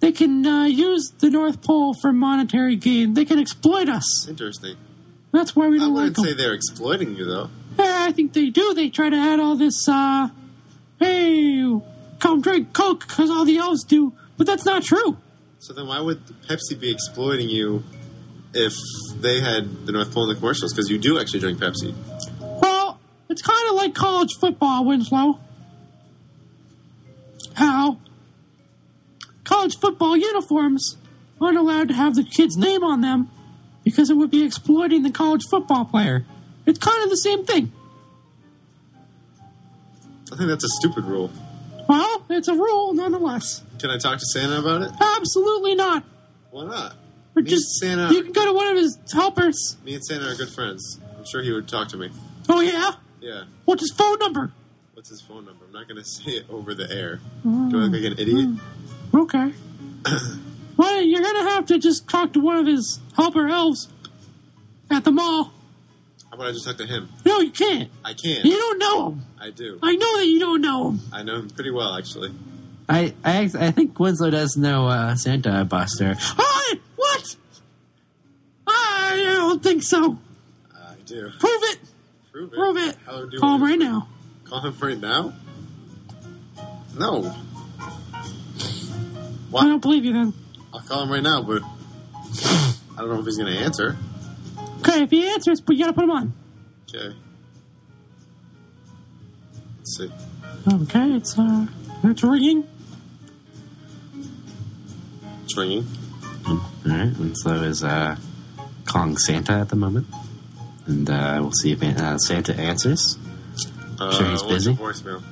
they can uh, use the North Pole for monetary gain. They can exploit us. interesting. That's why we I don't like wouldn't them. say they're exploiting you though. Yeah, I think they do. They try to add all this. uh Hey, come drink Coke because all the elves do, but that's not true. So then why would Pepsi be exploiting you if they had the North Pole in the commercials because you do actually drink Pepsi. It's kind of like college football, Winslow. How college football uniforms aren't allowed to have the kid's name on them because it would be exploiting the college football player. It's kind of the same thing. I think that's a stupid rule. Well, it's a rule nonetheless. Can I talk to Santa about it? Absolutely not. Why not? Or Me just Santa, you can go to one of his helpers. me and Santa are good friends. I'm sure he would talk to me. Oh yeah, Yeah. what's his phone number? What's his phone number? I'm not going to say it over the air. Do I look like an idiot? Okay. well, you're gonna have to just talk to one of his helper elves at the mall. How about I just talk to him? No, you can't. I can't. You don't know him. I do. I know that you don't know him. I know him pretty well, actually. I, I I think Winslow does know uh, Santa Buster. Oh, what? I don't think so. I do. Prove it. Prove it. Prove it. How do Call him right now. Call him right now? No. I don't believe you then. I'll call him right now, but I don't know if he's going to answer. Okay, if he answers, but you gotta put him on. Okay. Let's see. Okay, it's uh, it's ringing. It's ringing. All right, and so is uh, calling Santa at the moment, and uh, we'll see if uh, Santa answers. Uh, Sure he's what's busy? your Voicemail.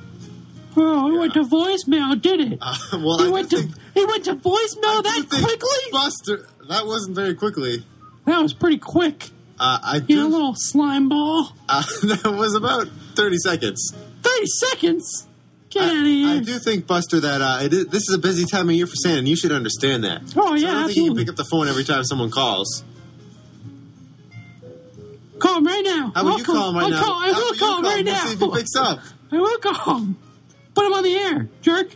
Oh, he went to voicemail, did it? Uh, well, he I went to think, he went to voicemail I that quickly. Buster, that wasn't very quickly. That was pretty quick. Uh, I You do. know, little slime ball. Uh, that was about 30 seconds. Thirty seconds. Get out of I, here. I do think, Buster, that uh, it is, this is a busy time of year for Santa, and you should understand that. Oh So yeah, I don't think you can pick up the phone every time someone calls. Call him right now. How about I'll you call him right I'll now? Call, I will about call him right We'll now. see if he picks up. I will call him. Put him on the air, jerk.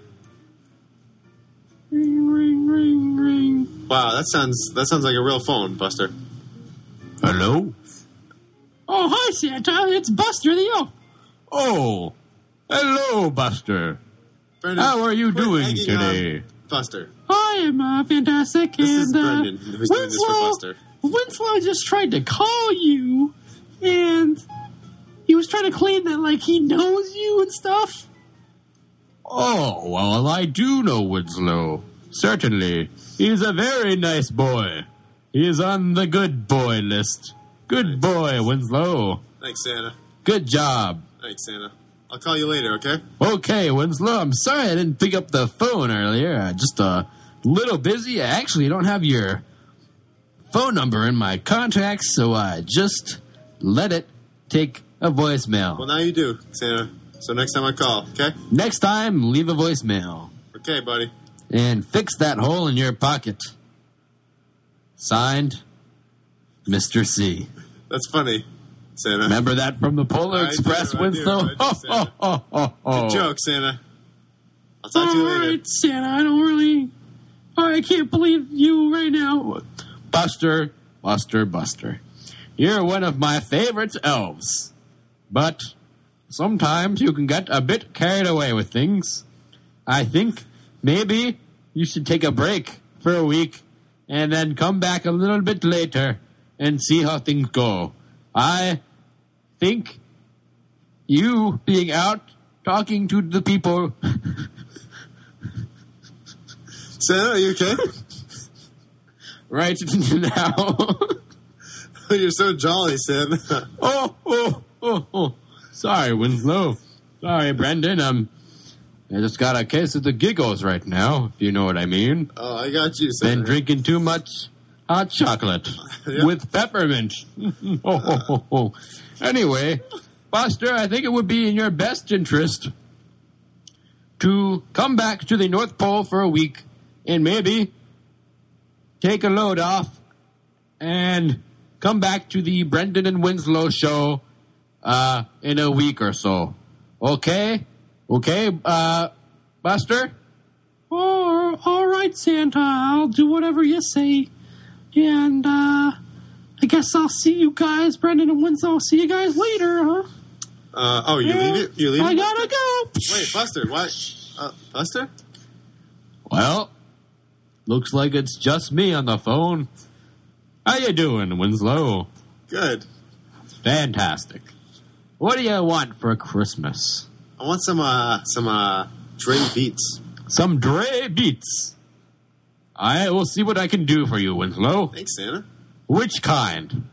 Ring, ring, ring, ring. Wow, that sounds that sounds like a real phone, Buster. Hello. Oh, hi, Santa. It's Buster the Elf. Oh, hello, Buster. Brendan, How are you doing today? on Buster. I am uh, fantastic. This and, is uh, Brendan, who's doing this for Buster. Winslow just tried to call you, and he was trying to claim that, like, he knows you and stuff. Oh, well, I do know Winslow. Certainly. He's a very nice boy. He is on the good boy list. Good boy, Winslow. Thanks, Santa. Good job. Thanks, Santa. I'll call you later, okay? Okay, Winslow, I'm sorry I didn't pick up the phone earlier. I just a little busy. I actually don't have your phone number in my contacts, so I just let it take a voicemail. Well, now you do, Santa. So next time I call, okay? Next time, leave a voicemail Okay, buddy. and fix that hole in your pocket. Signed, Mr. C. That's funny, Santa. Remember that from the Polar I Express, do, Winslow? Do, Oh, Santa. oh, oh, oh. Joke, Santa. I'll talk to you later. right, Santa. I don't really. I can't believe you right now. Buster, Buster, Buster. You're one of my favorite elves. But sometimes you can get a bit carried away with things. I think maybe you should take a break for a week and then come back a little bit later and see how things go. I think you being out talking to the people Sarah, are you okay? Right now. You're so jolly, Santa. Oh, oh, oh, oh. Sorry, Winslow. Sorry, Brendan. Um, I just got a case of the giggles right now, if you know what I mean. oh, I got you, Santa. Been drinking too much hot chocolate Yeah. with peppermint. oh, oh, oh, oh. Anyway, Buster, I think it would be in your best interest to come back to the North Pole for a week and maybe take a load off and come back to the Brendan and Winslow show uh, in a week or so. Okay? Okay, uh, Buster? Oh, all right, Santa. I'll do whatever you say. And, uh, I guess I'll see you guys, Brendan and Winslow. I'll see you guys later, huh? Uh, oh, you leave it? You leave I it? gotta go. Wait, Buster, what? Uh, Buster? Well, looks like it's just me on the phone. How you doing, Winslow? Good. Fantastic. What do you want for Christmas? I want some uh some uh Dre beats. Some Dre beats. I will see what I can do for you, Winslow. Thanks, Santa. Which kind?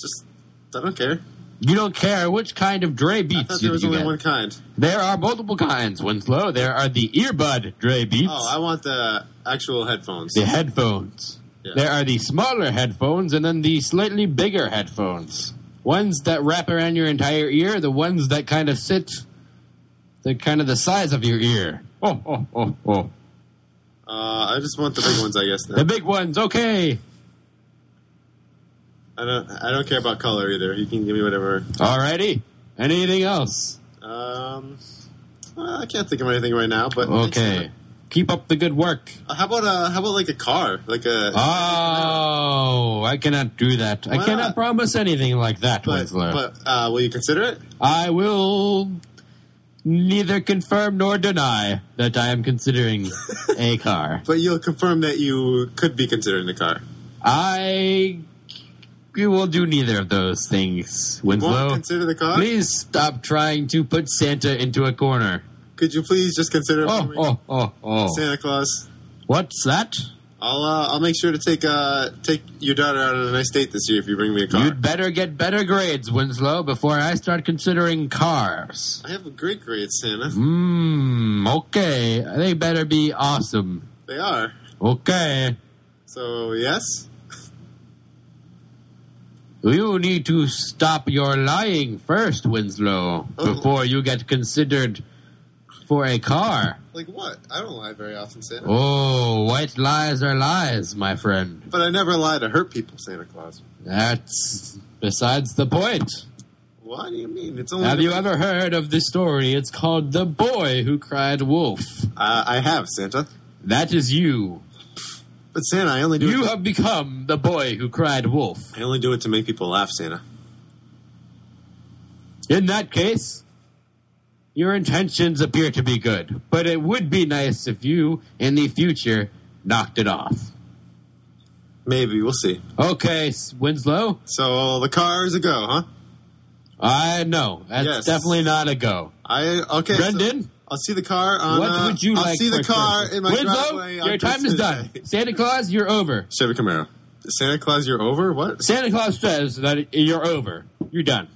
Just I don't care. You don't care which kind of Dre I beats thought you, there was only get. one kind. There are multiple kinds, Winslow. There are the earbud Dre beats, Oh, I want the actual headphones. the headphones. Yeah. There are the smaller headphones and then the slightly bigger headphones. Ones that wrap around your entire ear, the ones that kind of sit, the kind of the size of your ear. Oh, oh, oh, oh. Uh, I just want the big ones, I guess. The big ones, okay. I don't. I don't care about color either. You can give me whatever. Alrighty. Anything else? Um, well, I can't think of anything right now. But Okay. Keep up the good work. Uh, how about uh, how about like a car, like a. Oh, I cannot do that. I Why cannot not? promise anything like that, but Winslow. but uh, will you consider it? I will neither confirm nor deny that I am considering a car. But you'll confirm that you could be considering the car. I will do neither of those things, Winslow. consider the car. Please stop trying to put Santa into a corner. Could you please just consider Oh, me? oh, oh, oh. Santa Claus. What's that? I'll uh, I'll make sure to take uh take your daughter out on a nice date this year if you bring me a car. You'd better get better grades, Winslow, before I start considering cars. I have a great grade, Santa. Mmm, okay. They better be awesome. They are. Okay. So yes. You need to stop your lying first, Winslow, Oh. before you get considered for a car. Like what? I don't lie very often, Santa. Oh, white lies are lies, my friend. But I never lie to hurt people, Santa Claus. That's besides the point. What do you mean? It's only. Have you ever heard of this story? It's called The Boy Who Cried Wolf. Uh, I have, Santa. That is you. But Santa, I only do. You it to, have become the boy who cried wolf. I only do it to make people laugh, Santa. In that case, your intentions appear to be good, but it would be nice if you, in the future, knocked it off. Maybe we'll see. Okay, Winslow, So the car is a go, huh? I know that's Yes. definitely not a go. I okay. so Brendan, I'll see the car on. what uh, would you I'll like? see the car Christmas? in my Winslow, driveway. your time is done. Santa Claus, you're over. Chevy Camaro. Santa Claus, you're over. What? Santa Claus says that you're over. You're done.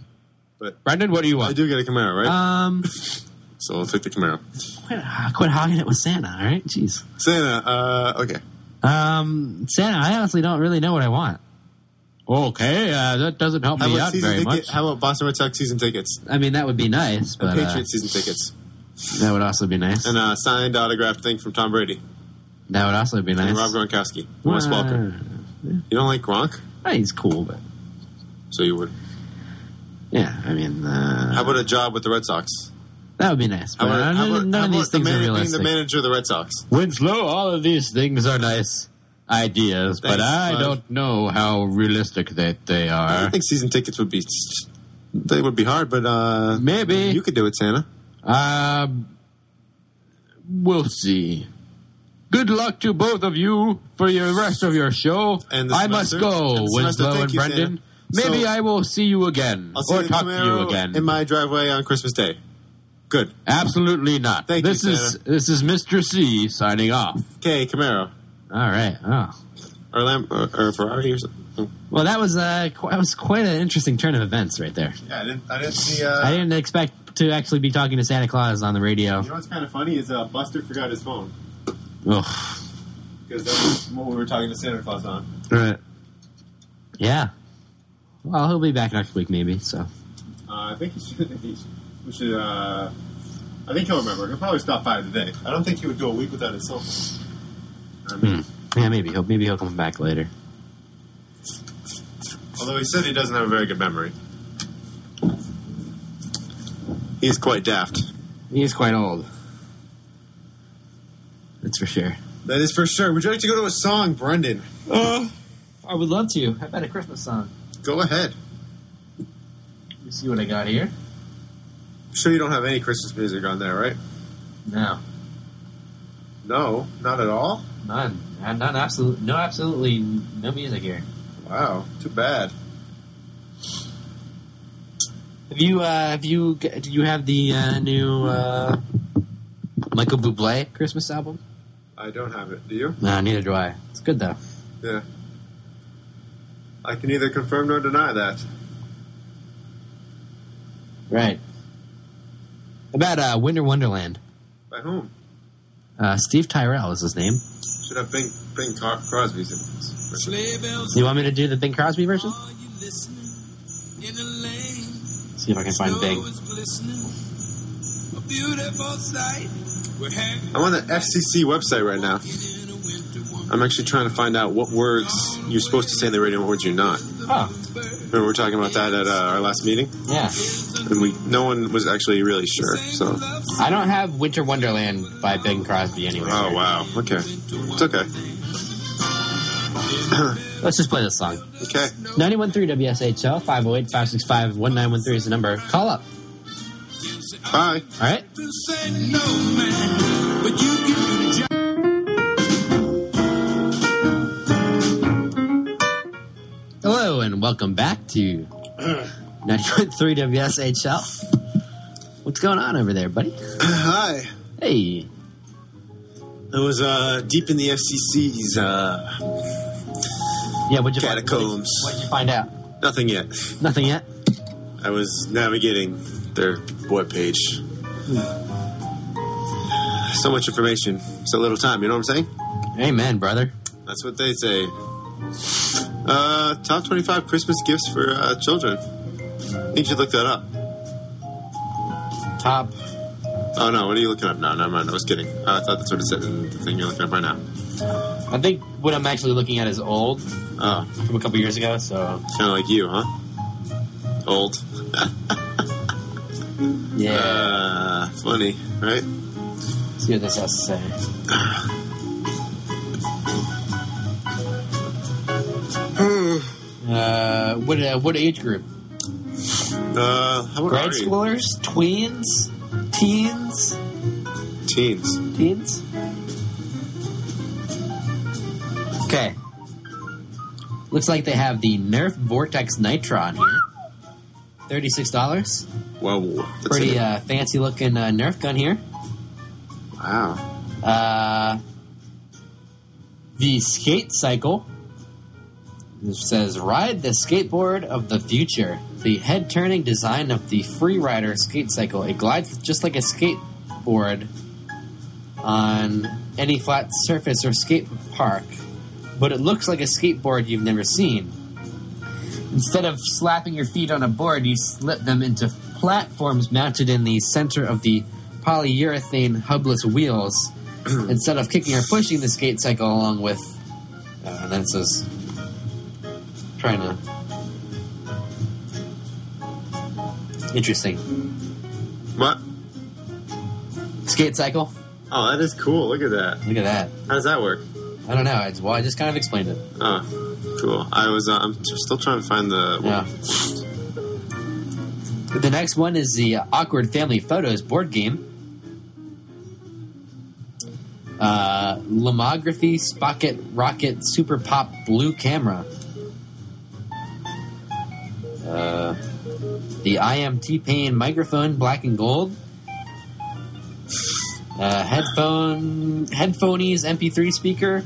But Brendan, what do you want? I do get a Camaro, right? Um, so I'll take the Camaro. quit, quit hogging it with Santa, all right? Jeez. Santa. Uh, okay. Um, Santa, I honestly don't really know what I want. Okay, uh, that doesn't help How me about out very ticket? much. How about Boston Red Sox season tickets? I mean, that would be nice, but uh, Patriots season tickets that would also be nice. and a signed autographed thing from Tom Brady that would also be nice. and Rob Gronkowski, Wes Welker. You don't like Gronk, uh, he's cool, but so you would. yeah, I mean, uh, How about a job with the Red Sox? that would be nice. How But about, none, how about, none how of these about the things are man, being the manager of the Red Sox? Winslow, all of these things are nice ideas, but I bud. don't know how realistic that they are. I think season tickets would be they would be hard, but uh, Maybe. you could do it, Santa. Um, we'll see. Good luck to both of you for your rest of your show. And I must go, And the semester. Winslow and you, Brendan. Santa. Maybe So- I will see you again I'll or talk to you again. in my driveway on Christmas Day. Good. Absolutely not. Thank you, this is Santa. this is Mr. C signing off. Okay, Camaro All right. Oh. or Lam- or, or Ferrari or something. Well, that was uh, qu- that was quite an interesting turn of events right there. Yeah, I didn't. I didn't see. Uh, I didn't expect to actually be talking to Santa Claus on the radio. You know what's kind of funny is uh, Buster forgot his phone Ugh. because that's what we were talking to Santa Claus on. Right. Yeah. Well, he'll be back next week, maybe. So. Uh, I think he should. He, we should. Uh, I think he'll remember. He'll probably stop by today. I don't think he would go a week without his cell phone. I mean, Hmm. Yeah, maybe he'll maybe he'll come back later. Although he said he doesn't have a very good memory. He's quite daft. He's quite old. That's for sure. That is for sure. Would you like to go to a song, Brendan? Uh, I would love to. How about a Christmas song? Go ahead. Let me see what I got here. I'm sure you don't have any Christmas music on there, right? No. No, not at all. None. Uh, None. Absolute. No. Absolutely no music here. Wow, too bad. Have you? Uh, have you? Do you have the uh, new uh, Michael Bublé Christmas album? I don't have it. Do you? No, neither do I. It's good though. Yeah. I can neither confirm nor deny that. Right. About uh, Winter Wonderland. By whom? Uh, Steve Tyrell is his name. Should have Bing, Bing Car- Crosby's in this. You want me to do the Bing Crosby version? See if I can find Bing. I'm on the FCC website right now. I'm actually trying to find out what words you're supposed to say in the radio and what words you're not. Oh, Remember we were talking about that at uh, our last meeting, yeah. and we no one was actually really sure. So, I don't have Winter Wonderland by Bing Crosby anyway. oh wow, okay, it's okay, Let's just play this song. okay. 913 WSHL 508 565 1913 is the number. Call up. Bye. All right? Hello, and welcome back to 913 WSHL. What's going on over there, buddy? Hi. Hey. I was uh, deep in the FCC's uh, Yeah, what'd you catacombs. What'd you find out? Nothing yet. Nothing yet? I was navigating their web page. So much information, so little time. You know what I'm saying? Amen, brother. That's what they say. Uh, top 25 Christmas gifts for uh, children. You should look that up. Top. Oh no, what are you looking up now? Never mind. I was kidding. I thought that's what it said in the thing you're looking up right now. I think what I'm actually looking at is old Oh, from a couple years ago, so. kind of like you, huh? Old. Yeah. Uh, funny, right? see what this has to say. Uh, what uh, what age group? Uh, how about Grade schoolers, tweens, teens, Teens. teens. Okay. Looks like they have the Nerf Vortex Nitron here. Thirty-six dollars. Whoa, that's Pretty uh, fancy looking uh, Nerf gun here. wow. Uh, the skate cycle. It says, ride the skateboard of the future. The head turning design of the Freerider skate cycle. It glides just like a skateboard on any flat surface or skate park, but it looks like a skateboard you've never seen. Instead of slapping your feet on a board, you slip them into platforms mounted in the center of the polyurethane hubless wheels instead of kicking or pushing the skate cycle along with. Uh, and then it says, trying to. Interesting. What? Skate cycle? Oh, that is cool. Look at that. Look at that. How does that work? I don't know. It's, well, I just kind of explained it. Oh, cool. I was. Uh, I'm still trying to find the. Yeah. The next one is the Awkward Family Photos board game. Uh, Lomography Sprocket Rocket Super Pop Blue Camera. Uh, the IMT Pain microphone Black and Gold. Uh, headphone Headphonies MP3 speaker.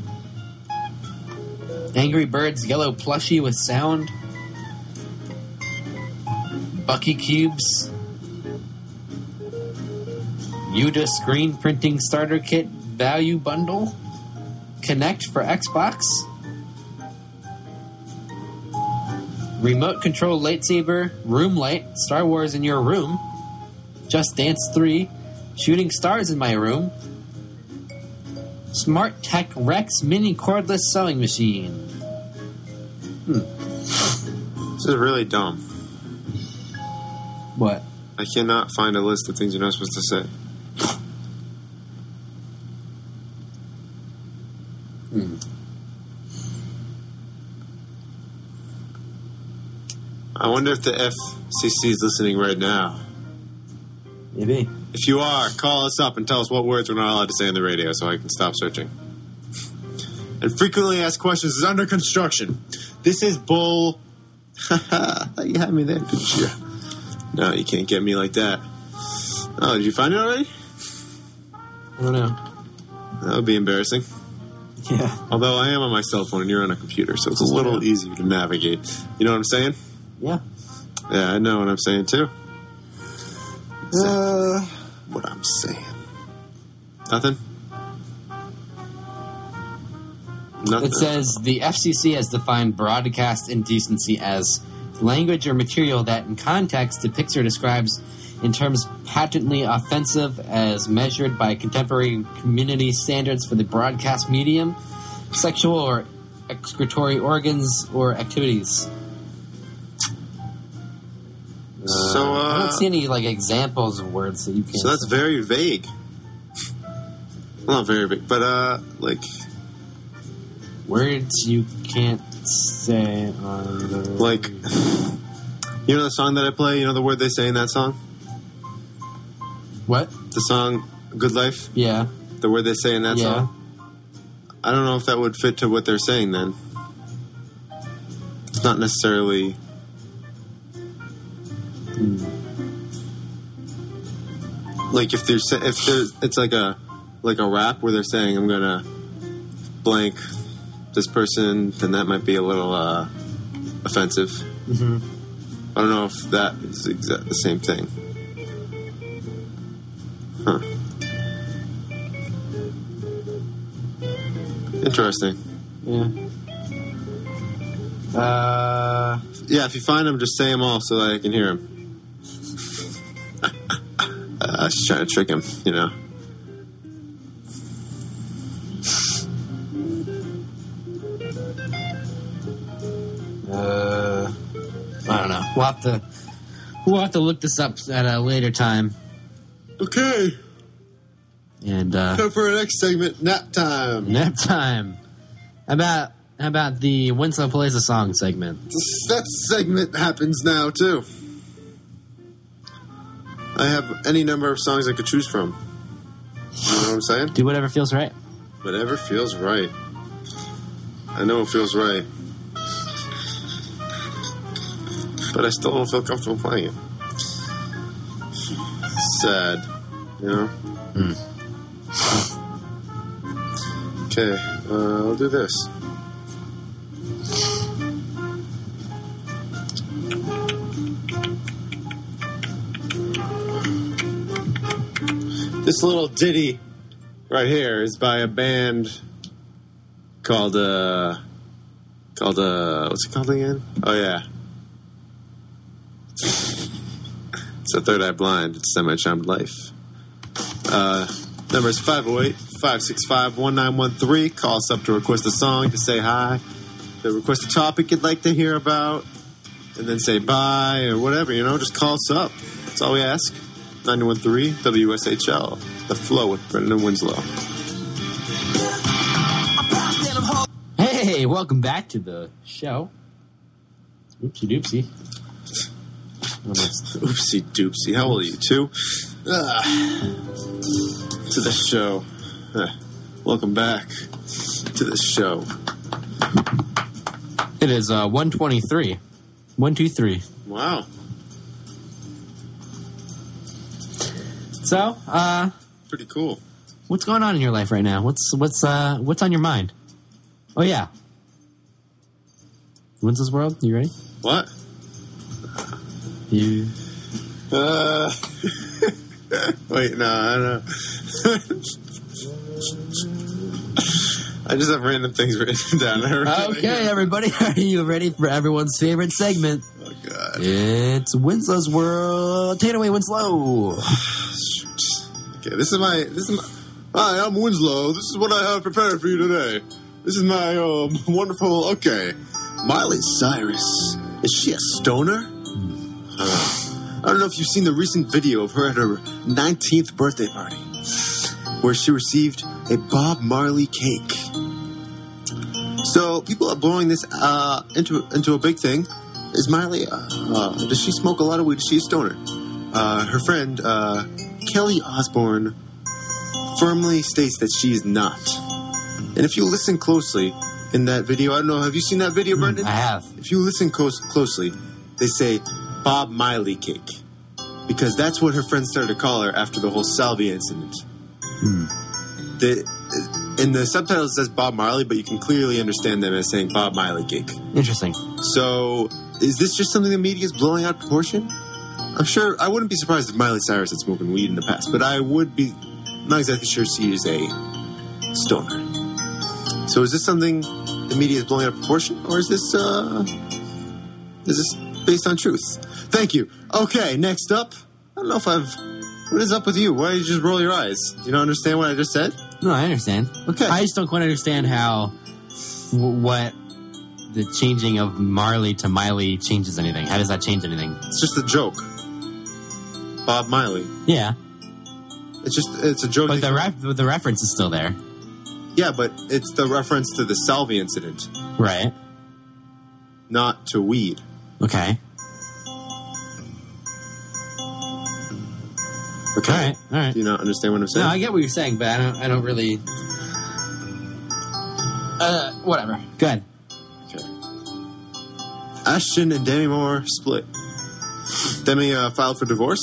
Angry Birds Yellow Plushie with sound. Bucky Cubes, Yudu Screen Printing Starter Kit Value Bundle, Kinect for Xbox, Remote Control Lightsaber, Room Light, Star Wars in Your Room, Just Dance 3, Shooting Stars in My Room, Smart Tech Rex Mini Cordless Sewing Machine. Hmm. This is really dumb. What? I cannot find a list of things you're not supposed to say. Hmm. I wonder if the FCC is listening right now. Maybe. If you are, call us up and tell us what words we're not allowed to say on the radio so I can stop searching. And frequently asked questions is under construction. This is bull. you had me there, didn't you? No, you can't get me like that. Oh, did you find it already? I don't know. That would be embarrassing. Yeah. Although I am on my cell phone and you're on a computer, so it's a little easier to navigate. You know what I'm saying? Yeah. Yeah, I know what I'm saying too. Uh, what I'm saying. Nothing. Nothing. It says the FCC has defined broadcast indecency as language or material that, in context, depicts or describes in terms patently offensive as measured by contemporary community standards for the broadcast medium, sexual or excretory organs or activities. So, I uh, don't see any like examples of words that you can. so that's very vague. Well, not very vague, but uh, like, words you can't say on the like, you know the song that I play. You know the word they say in that song. what? The song "Good Life." Yeah. The word they say in that Yeah. song. I don't know if that would fit to what they're saying. Then it's not necessarily. Like if there's if there's it's like a like a rap where they're saying I'm gonna blank this person, then that might be a little uh, offensive. hmm I don't know if that is exact the same thing. Huh. Interesting. Yeah. Uh, Yeah, if you find them, just say them all so that I can hear them. I was just trying to trick him, you know. uh, I don't know. We'll have to we'll have to look this up at a later time. Okay, And uh, time for our next segment, nap time. nap time. How about how about the Winslow plays a song segment? That segment happens now too. I have any number of songs I could choose from. You know what I'm saying? Do whatever feels right. Whatever feels right. I know it feels right. But I still don't feel comfortable playing it. Sad. You know? Okay, uh, I'll do this. This little ditty right here is by a band called uh called uh what's it called again? Oh yeah. it's a third eye blind, it's semi charmed life. Uh number is 508 565 1913. Call us up to request a song, to say hi, to request a topic you'd like to hear about, and then say bye or whatever, you know, just call us up. That's all we ask. 913 WSHL. The Flow with Brendan Winslow. Hey, welcome back to the show. Oopsie doopsie. Oopsie doopsie. How old are you? Two? Ah. To the show. Ah. Welcome back to the show. It is uh, 123. 123. Wow. So, uh, Pretty cool. what's going on in your life right now? What's what's uh what's on your mind? Oh yeah. When's this world? You ready? What? You Uh, wait, no, I don't know. I just have random things written down. Okay, everybody, are you ready for everyone's favorite segment? Oh, God. It's Winslow's World. Take it away, Winslow. Okay, this is my. This is my. Hi, I'm Winslow. This is what I have prepared for you today. This is my um, wonderful. Okay, Miley Cyrus. Is she a stoner? Uh, I don't know if you've seen the recent video of her at her 19th birthday party, where she received a Bob Marley cake. So people are blowing this uh, into into a big thing. Is Miley? Uh, uh, does she smoke a lot of weed? Is she a stoner? Uh, her friend uh, Kelly Osbourne firmly states that she is not. And if you listen closely in that video, I don't know, have you seen that video, hmm, Brendan? I have. If you listen close, closely, they say Bob Miley cake. Because that's what her friends started to call her after the whole Salvia incident. Hmm. The, in the subtitles it says Bob Marley, but you can clearly understand them as saying Bob Miley cake. Interesting. So, is this just something the media is blowing out of proportion? I'm sure I wouldn't be surprised if Miley Cyrus had smoked weed in the past, but I would be not exactly sure she is a stoner. So, is this something the media is blowing out of proportion, or is this uh, is this based on truth? Thank you. Okay, next up. I don't know if I've. What is up with you? Why did you just roll your eyes? You Do you not understand what I just said? No, I understand. Okay. I just don't quite understand how w- what the changing of Marley to Miley changes anything. How does that change anything? It's just a joke. Bob Miley. Yeah, It's just it's a joke. but the ref- the reference is still there, Yeah, but it's the reference to the Salvi incident, right? not to weed. Okay. Okay. All right. All right. Do you not understand what I'm saying? No, I get what you're saying, but I don't. I don't really. Uh, whatever. Good. okay. Ashton and Demi Moore split. Demi uh, filed for divorce.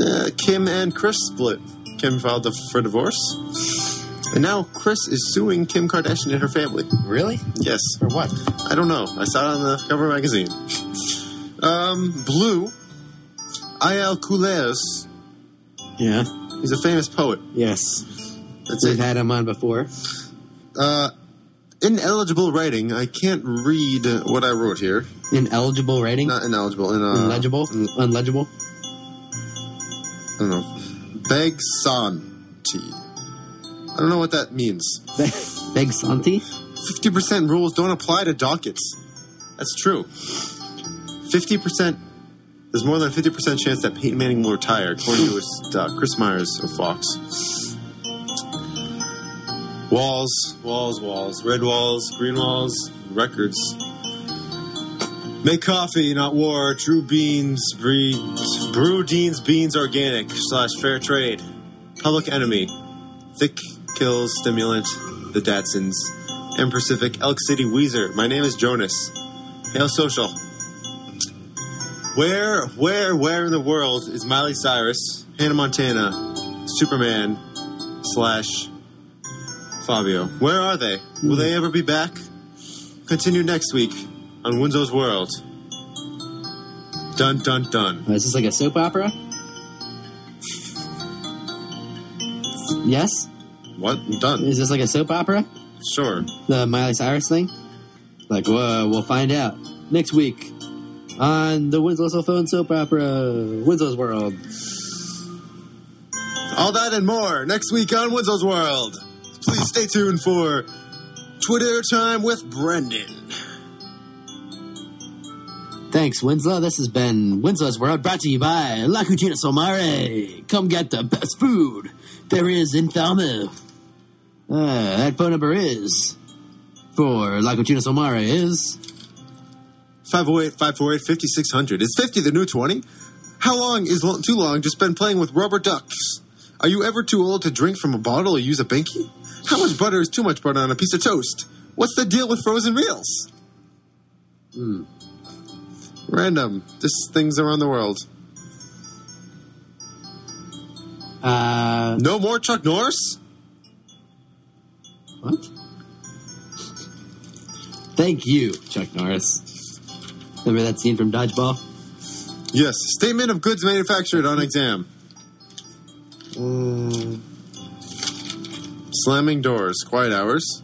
Uh, Kim and Chris split. Kim filed for divorce. And now Chris is suing Kim Kardashian and her family. Really? Yes. For what? I don't know. I saw it on the cover of the magazine. Um, Blue. Ayal Kuleos. Yeah. He's a famous poet. Yes. That's We've it. had him on before. Uh, ineligible writing. I can't read what I wrote here. Ineligible writing. Not ineligible. In, uh, Illegible. Unlegible. I don't know. Beg Santi. I don't know what that means. Beg Santi. 50% rules don't apply to dockets. That's true. 50%. There's more than a 50% chance that Peyton Manning will retire, according to his, uh, Chris Myers of Fox. Walls, walls, walls. Red walls, green walls, records. Make coffee, not war. True beans, breed. Brew Dean's Beans Organic slash fair trade. Public Enemy. Thick Kills Stimulant. The Datsuns. M Pacific Elk City Weezer. My name is Jonas. Hail Social. Where, where, where in the world is Miley Cyrus, Hannah Montana, Superman, slash Fabio? Where are they? Will they ever be back? Continue next week on Winslow's World. Dun dun dun. Oh, is this like a soap opera? Yes. What? Done. Is this like a soap opera? Sure. The Miley Cyrus thing? Like, whoa, we'll find out next week on the Winslow's Cell Phone Soap Opera, Winslow's World. All that and more next week on Winslow's World. Please stay tuned for Twitter time with Brendan. Thanks, Winslow. This has been Winslow's World, brought to you by La Cucina Sul Mare. Come get the best food there is in Falmouth. Uh, that phone number is for La Cucina Sul Mare is 508 548 5600. Is 50 the new 20? How long is lo- too long just been playing with rubber ducks? Are you ever too old to drink from a bottle or use a binky? How much butter is too much butter on a piece of toast? What's the deal with frozen meals? Hmm. Random. Just things around the world. uh No more Chuck Norris? what? Thank you, Chuck Norris. Remember that scene from Dodgeball? Yes. Statement of goods manufactured on exam. Mm. Slamming doors. Quiet hours.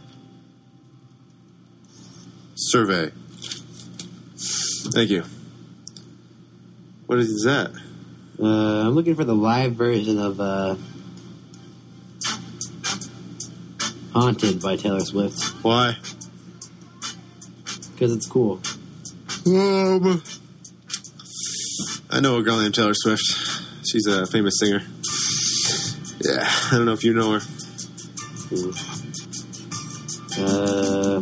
Survey. Thank you. What is that? Uh, I'm looking for the live version of uh, "Haunted" by Taylor Swift Why? because it's cool. Um, I know a girl named Taylor Swift. She's a famous singer. Yeah, I don't know if you know her. Uh,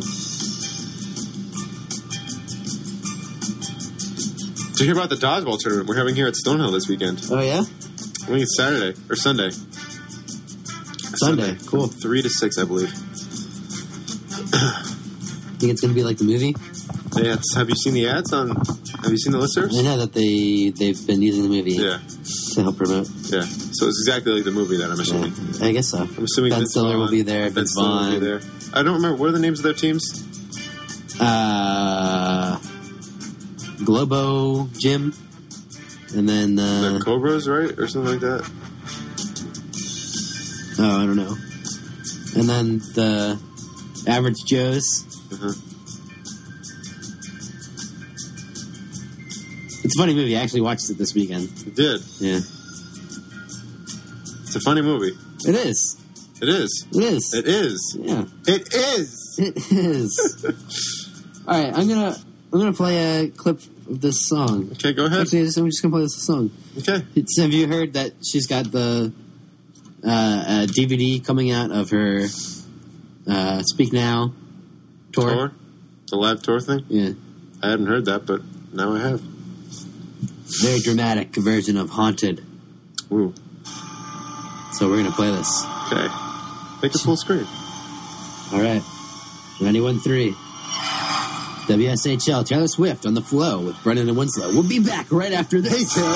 Did you hear about the dodgeball tournament we're having here at Stonehill this weekend? oh yeah, I think it's Saturday or Sunday. Sunday. Cool. Three to six, I believe. Think it's going to be like the movie? Yeah. Have you seen the ads on? Have you seen the listservs? I know that they they've been using the movie Yeah. to help promote. Yeah. So it's exactly like the movie that I'm Yeah, assuming. I guess so. I'm assuming Ben Stiller will be there. Vince Stiller will be there. I don't remember what are the names of their teams. Uh, Globo Gym, and then the uh, Cobras, right, or something like that. oh, I don't know, and then the Average Joes. Uh-huh. It's a funny movie. I actually watched it this weekend. It did. Yeah, It's a funny movie. it is. It is. It is. It is. yeah, It is. it is. All right, I'm gonna I'm gonna play a clip this song. Okay, go ahead. Actually, I'm just gonna play this song. Okay. It's, have you heard that she's got the uh, uh, DVD coming out of her uh, Speak Now tour? Tour? The live tour thing? Yeah, I hadn't heard that, but now I have. very dramatic version of Haunted. Ooh. So we're gonna play this. Okay. Make it full screen. All right, ninety-one three. WSHL Taylor Swift on the flow with Brendan and Winslow. We'll be back right after this. Hey Taylor.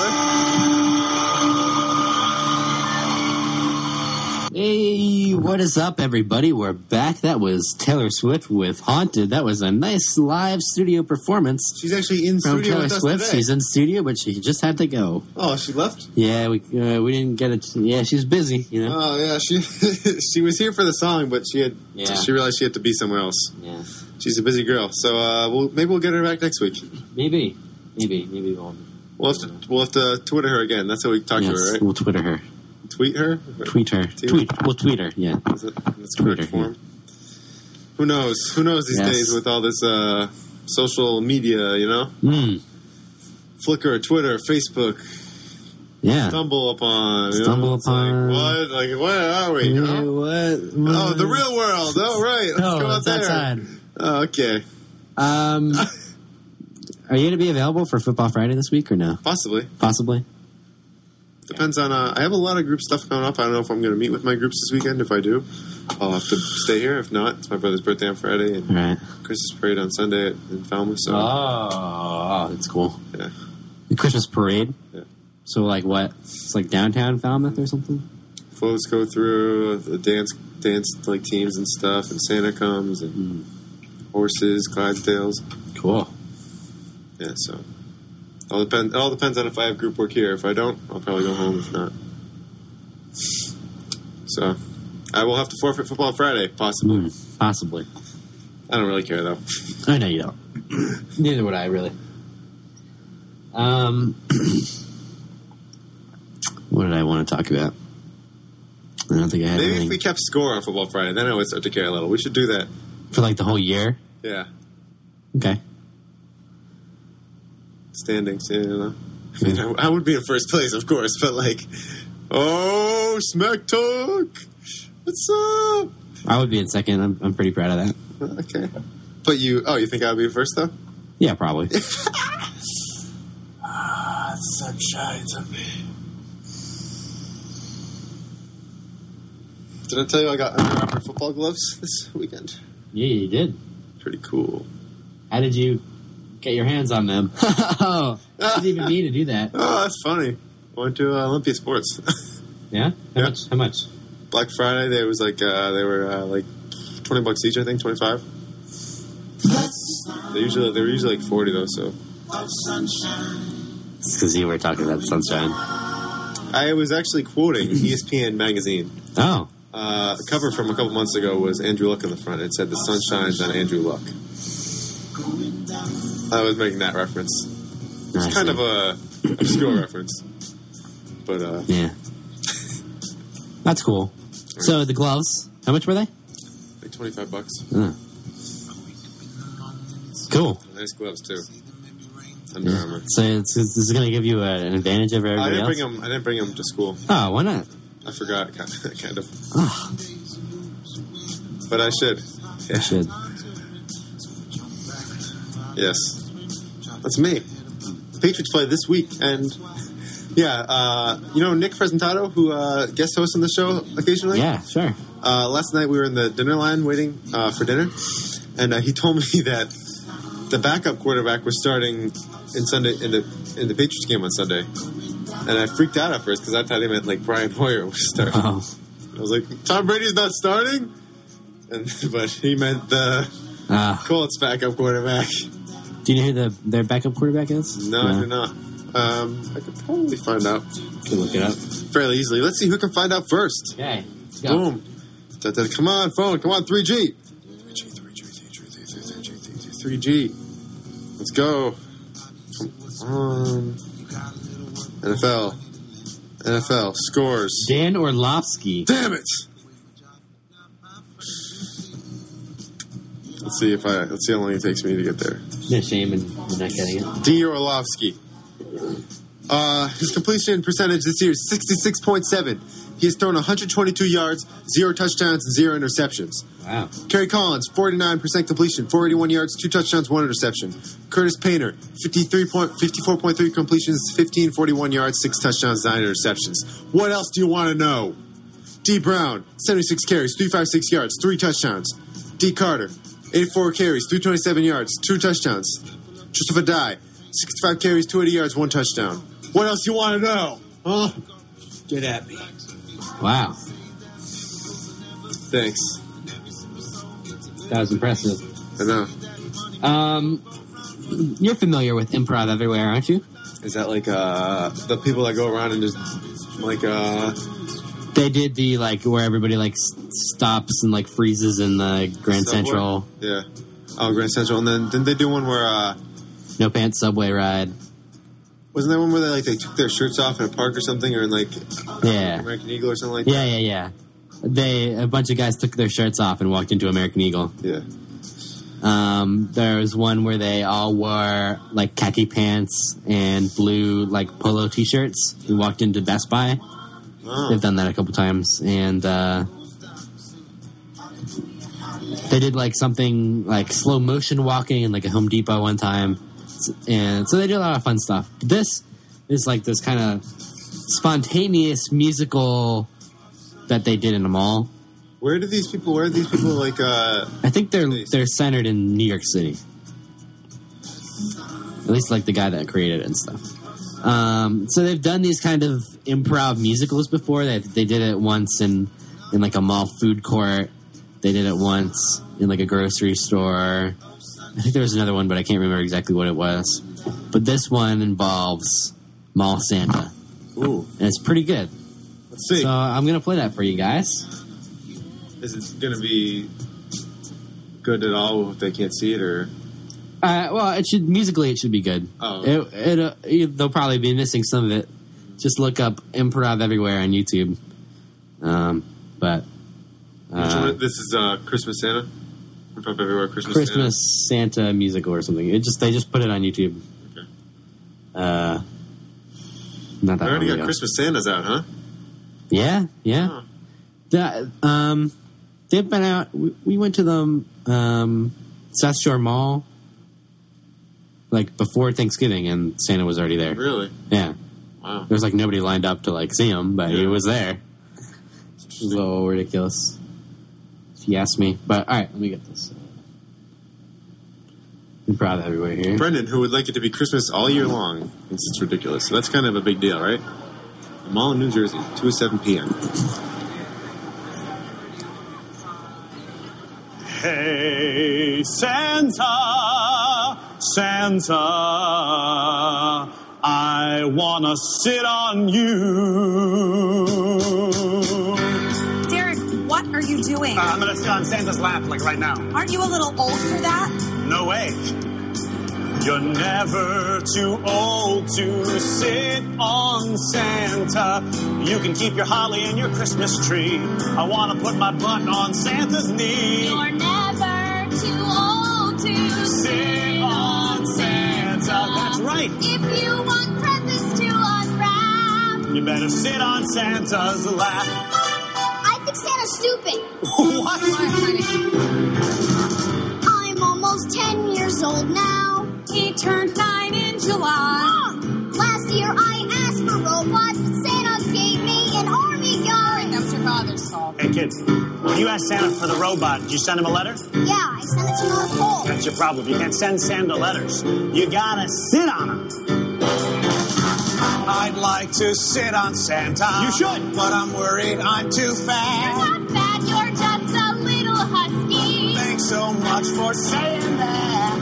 Hey, what is up, everybody? We're back. That was Taylor Swift with Haunted. That was a nice live studio performance She's actually in from studio Taylor Swift. today. She's in studio, but she just had to go. oh, she left? Yeah, we uh, we didn't get it. Yeah, she's busy. You know. Oh, yeah. She she was here for the song, but she had Yeah. she realized she had to be somewhere else. Yeah, She's a busy girl. So uh, we'll, maybe we'll get her back next week. maybe, maybe, maybe we'll. We'll have to we'll have to Twitter her again. That's how we talk yes, to her, right? we'll Twitter her. Tweet her. Tweet her. Tweet. We'll tweet her. Yeah. Is it, that's Twitter, correct form. Who knows? Who knows these Yes. days with all this uh, social media? You know, Hmm. Flickr, Twitter, Facebook. Yeah. Stumble upon. you know? Stumble like, upon- what? Like where are we? You know? what? Oh, the real world. Oh, right. Let's Oh, go out there. outside. Oh, okay. Um, are you going to be available for Football Friday this week or no? Possibly. Possibly. Depends on. Uh, I have a lot of group stuff coming up. I don't know if I'm going to meet with my groups this weekend. If I do, I'll have to stay here. If not, it's my brother's birthday on Friday and right. Christmas parade on Sunday at, in Falmouth. So Oh, that's cool. yeah, The Christmas parade. Yeah. So like what? It's like downtown Falmouth or something. floats go through the dance, dance like teams and stuff, and Santa comes and horses, Clydesdales. Cool. Yeah, so all depend. It all depends on if I have group work here. If I don't, I'll probably go home. If not, so I will have to forfeit football Friday, possibly. Hmm, possibly. I don't really care though. I know you don't. Neither would I really. Um, what did I want to talk about? I don't think I had Maybe if we kept score on football Friday, then I would start to care a little. We should do that. For like the whole year. Yeah, Okay. standings. Yeah, you know. I mean, I, I would be in first place, of course, but like, oh, smack talk. What's up? I would be in second. I'm, I'm pretty proud of that. Okay, but you. Oh, you think I would be first though? Yeah, probably. Ah, sun shines on me. Did I tell you I got Under Armour football gloves this weekend? Yeah, you did. Pretty cool. How did you get your hands on them? oh, didn't even mean to do that. Oh, that's funny. I went to uh, Olympia Sports. Yeah? How Yeah. much? How much? Black Friday, there was like uh, they were uh, like twenty bucks each. I think twenty five. They usually they were usually like forty though. So It's because you were talking about sunshine. I was actually quoting ESPN magazine. Oh, Uh, a cover from a couple months ago was Andrew Luck in the front. It said "The sun shines on Andrew Luck." I was making that reference. It's kind of a obscure reference, but uh, yeah. That's cool. So the gloves, how much were they? like twenty five bucks. Cool. Nice gloves too. Under Armour. So it's, this is going to give you a, an advantage over everybody I didn't else. bring them. I didn't bring them to school. Oh, why not? I forgot, kind of, kind of. Oh, But I should. I should. Yes, that's me. Patriots play this week, and Yeah, uh, you know Nick Presentato, who uh, guest hosts on the show occasionally. Yeah, sure. Uh, last night we were in the dinner line waiting uh, for dinner, and uh, he told me that the backup quarterback was starting in Sunday in the in the Patriots game on Sunday, and I freaked out at first because I thought he meant like Brian Hoyer was starting. Oh, I was like, Tom Brady's not starting, and but he meant the uh, Colts backup quarterback. do you know who the their backup quarterback is? No, I do not. Um, I could probably find out Can look it up. fairly easily. Let's see who can find out first. Okay, let's go. Boom. Da, da, come on, phone. Come on, 3G. 3G, 3G, 3G, 3G. Let's go. Come on. NFL. NFL. Scores. Dan Orlovsky. Damn it! Let's see if I. Let's see how long it takes me to get there. No shame in in not getting it. D. Orlovsky. Uh, his completion percentage this year is 66.7. He has thrown 122 yards, zero touchdowns, zero interceptions. Wow. Kerry Collins, 49% completion, 481 yards, two touchdowns, one interception. Curtis Painter, 53 point, 54.3 completions, 15, 41 yards, six touchdowns, nine interceptions. What else do you want to know? D. Brown, 76 carries, 356 yards, three touchdowns. D. Carter, 84 carries, 327 yards, two touchdowns. Joseph Addai, 65 carries, 280 yards, one touchdown. What else do you want to know? Huh? Get at me. Wow. Thanks. That was impressive. I know. Um, you're familiar with improv everywhere, aren't you? Is that like uh the people that go around and just like uh They did the like where everybody like s- stops and like freezes in the Grand Subway? Central Yeah. Oh, Grand Central, and then didn't they do one where uh no pants subway ride. Wasn't there one where they like they took their shirts off in a park or something, or in like Yeah. American Eagle or something like that? Yeah, yeah, yeah. They a bunch of guys took their shirts off and walked into American Eagle. Yeah. Um, there was one where they all wore like khaki pants and blue like polo t-shirts and walked into Best Buy. Oh. They've done that a couple times, and uh, they did like something like slow motion walking in like a Home Depot one time, and so they do a lot of fun stuff. This is like this kind of spontaneous musical that they did in a mall. Where do these people? Where are these people like? uh I think they're they're centered in New York City. At least like the guy that created it and stuff. Um, so they've done these kind of improv musicals before. They they did it once in in like a mall food court. They did it once in like a grocery store. I think there was another one, but I can't remember exactly what it was. But this one involves Mall Santa, Ooh, and it's pretty good. let's see. So I'm gonna play that for you guys. Is it gonna be good at all if they can't see it, or Uh, well, it should musically it should be good. Oh. It, it, uh, you- they'll probably be missing some of it. Just look up improv everywhere on YouTube. Um, but Which uh, one- this is uh Christmas Santa? Everywhere Christmas. Christmas Santa musical or something. It just they just put it on YouTube. Okay. Uh, not that I already got ago. Christmas Santas out, huh? Yeah, yeah. Huh. That, um, they've been out. We, we went to them um, South Shore Mall like before Thanksgiving, and Santa was already there. Really? Yeah. Wow. There was like nobody lined up to like see him, but he was there. It was a little ridiculous. If you ask me. But all right, let me get this. I'm proud of everywhere here. Brendan, who would like it to be Christmas all year long, thinks it's ridiculous. So that's kind of a big deal, right? Mall in New Jersey, 2 7 p.m. Hey, Santa, Santa, I wanna sit on you. Are you doing? Uh, I'm gonna sit on Santa's lap, like right now. Aren't you a little old for that? No way. You're never too old to sit on Santa. You can keep your holly and your Christmas tree. I wanna put my butt on Santa's knee. You're never too old to Sit on Santa. That's right. If you want presents to unwrap, You better sit on Santa's lap. Kids that stupid. what? I'm almost 10 years old now. He turned 9 in July. Ah! Last year I asked for robots, but Santa gave me an army gun. That's your father's fault. Hey, kid, when you asked Santa for the robot, did you send him a letter? Yeah, I sent it to North Pole. That's your problem. You can't send Santa letters. You gotta sit on him. I'd like to sit on Santa. You should. But I'm worried I'm too fat. You're fat. not bad, you're just a little husky. Thanks so much for saying that.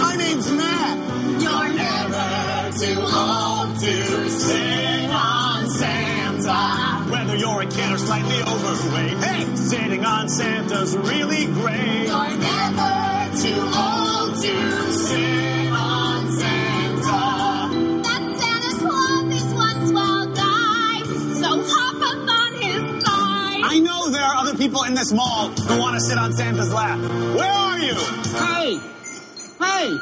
My name's Matt. You're never too old to sit on Santa. Whether you're a kid or slightly overweight, hey, sitting on Santa's really great. You're never too old to sit other people in this mall who want to sit on Santa's lap. Where are you? Hey! Hey!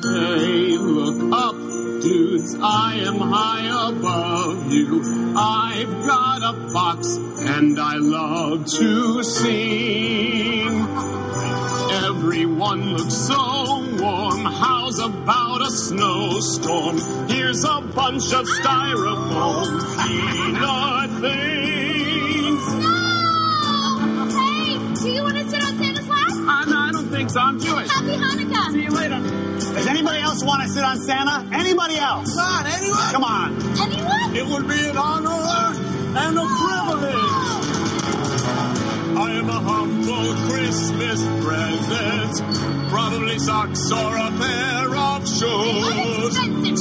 Hey, look up, dudes. I am high above you. I've got a box and I love to sing. Everyone looks so warm. How's about a snowstorm? Here's a bunch of styrofoam peanut things. So. I'm Jewish. Happy Hanukkah! See you later. Does anybody else want to sit on Santa? Anybody else? Come on, anyone? Come on. Anyone? It would be an honor and a privilege. Oh. I am a humble Christmas present. Probably socks or a pair of shoes.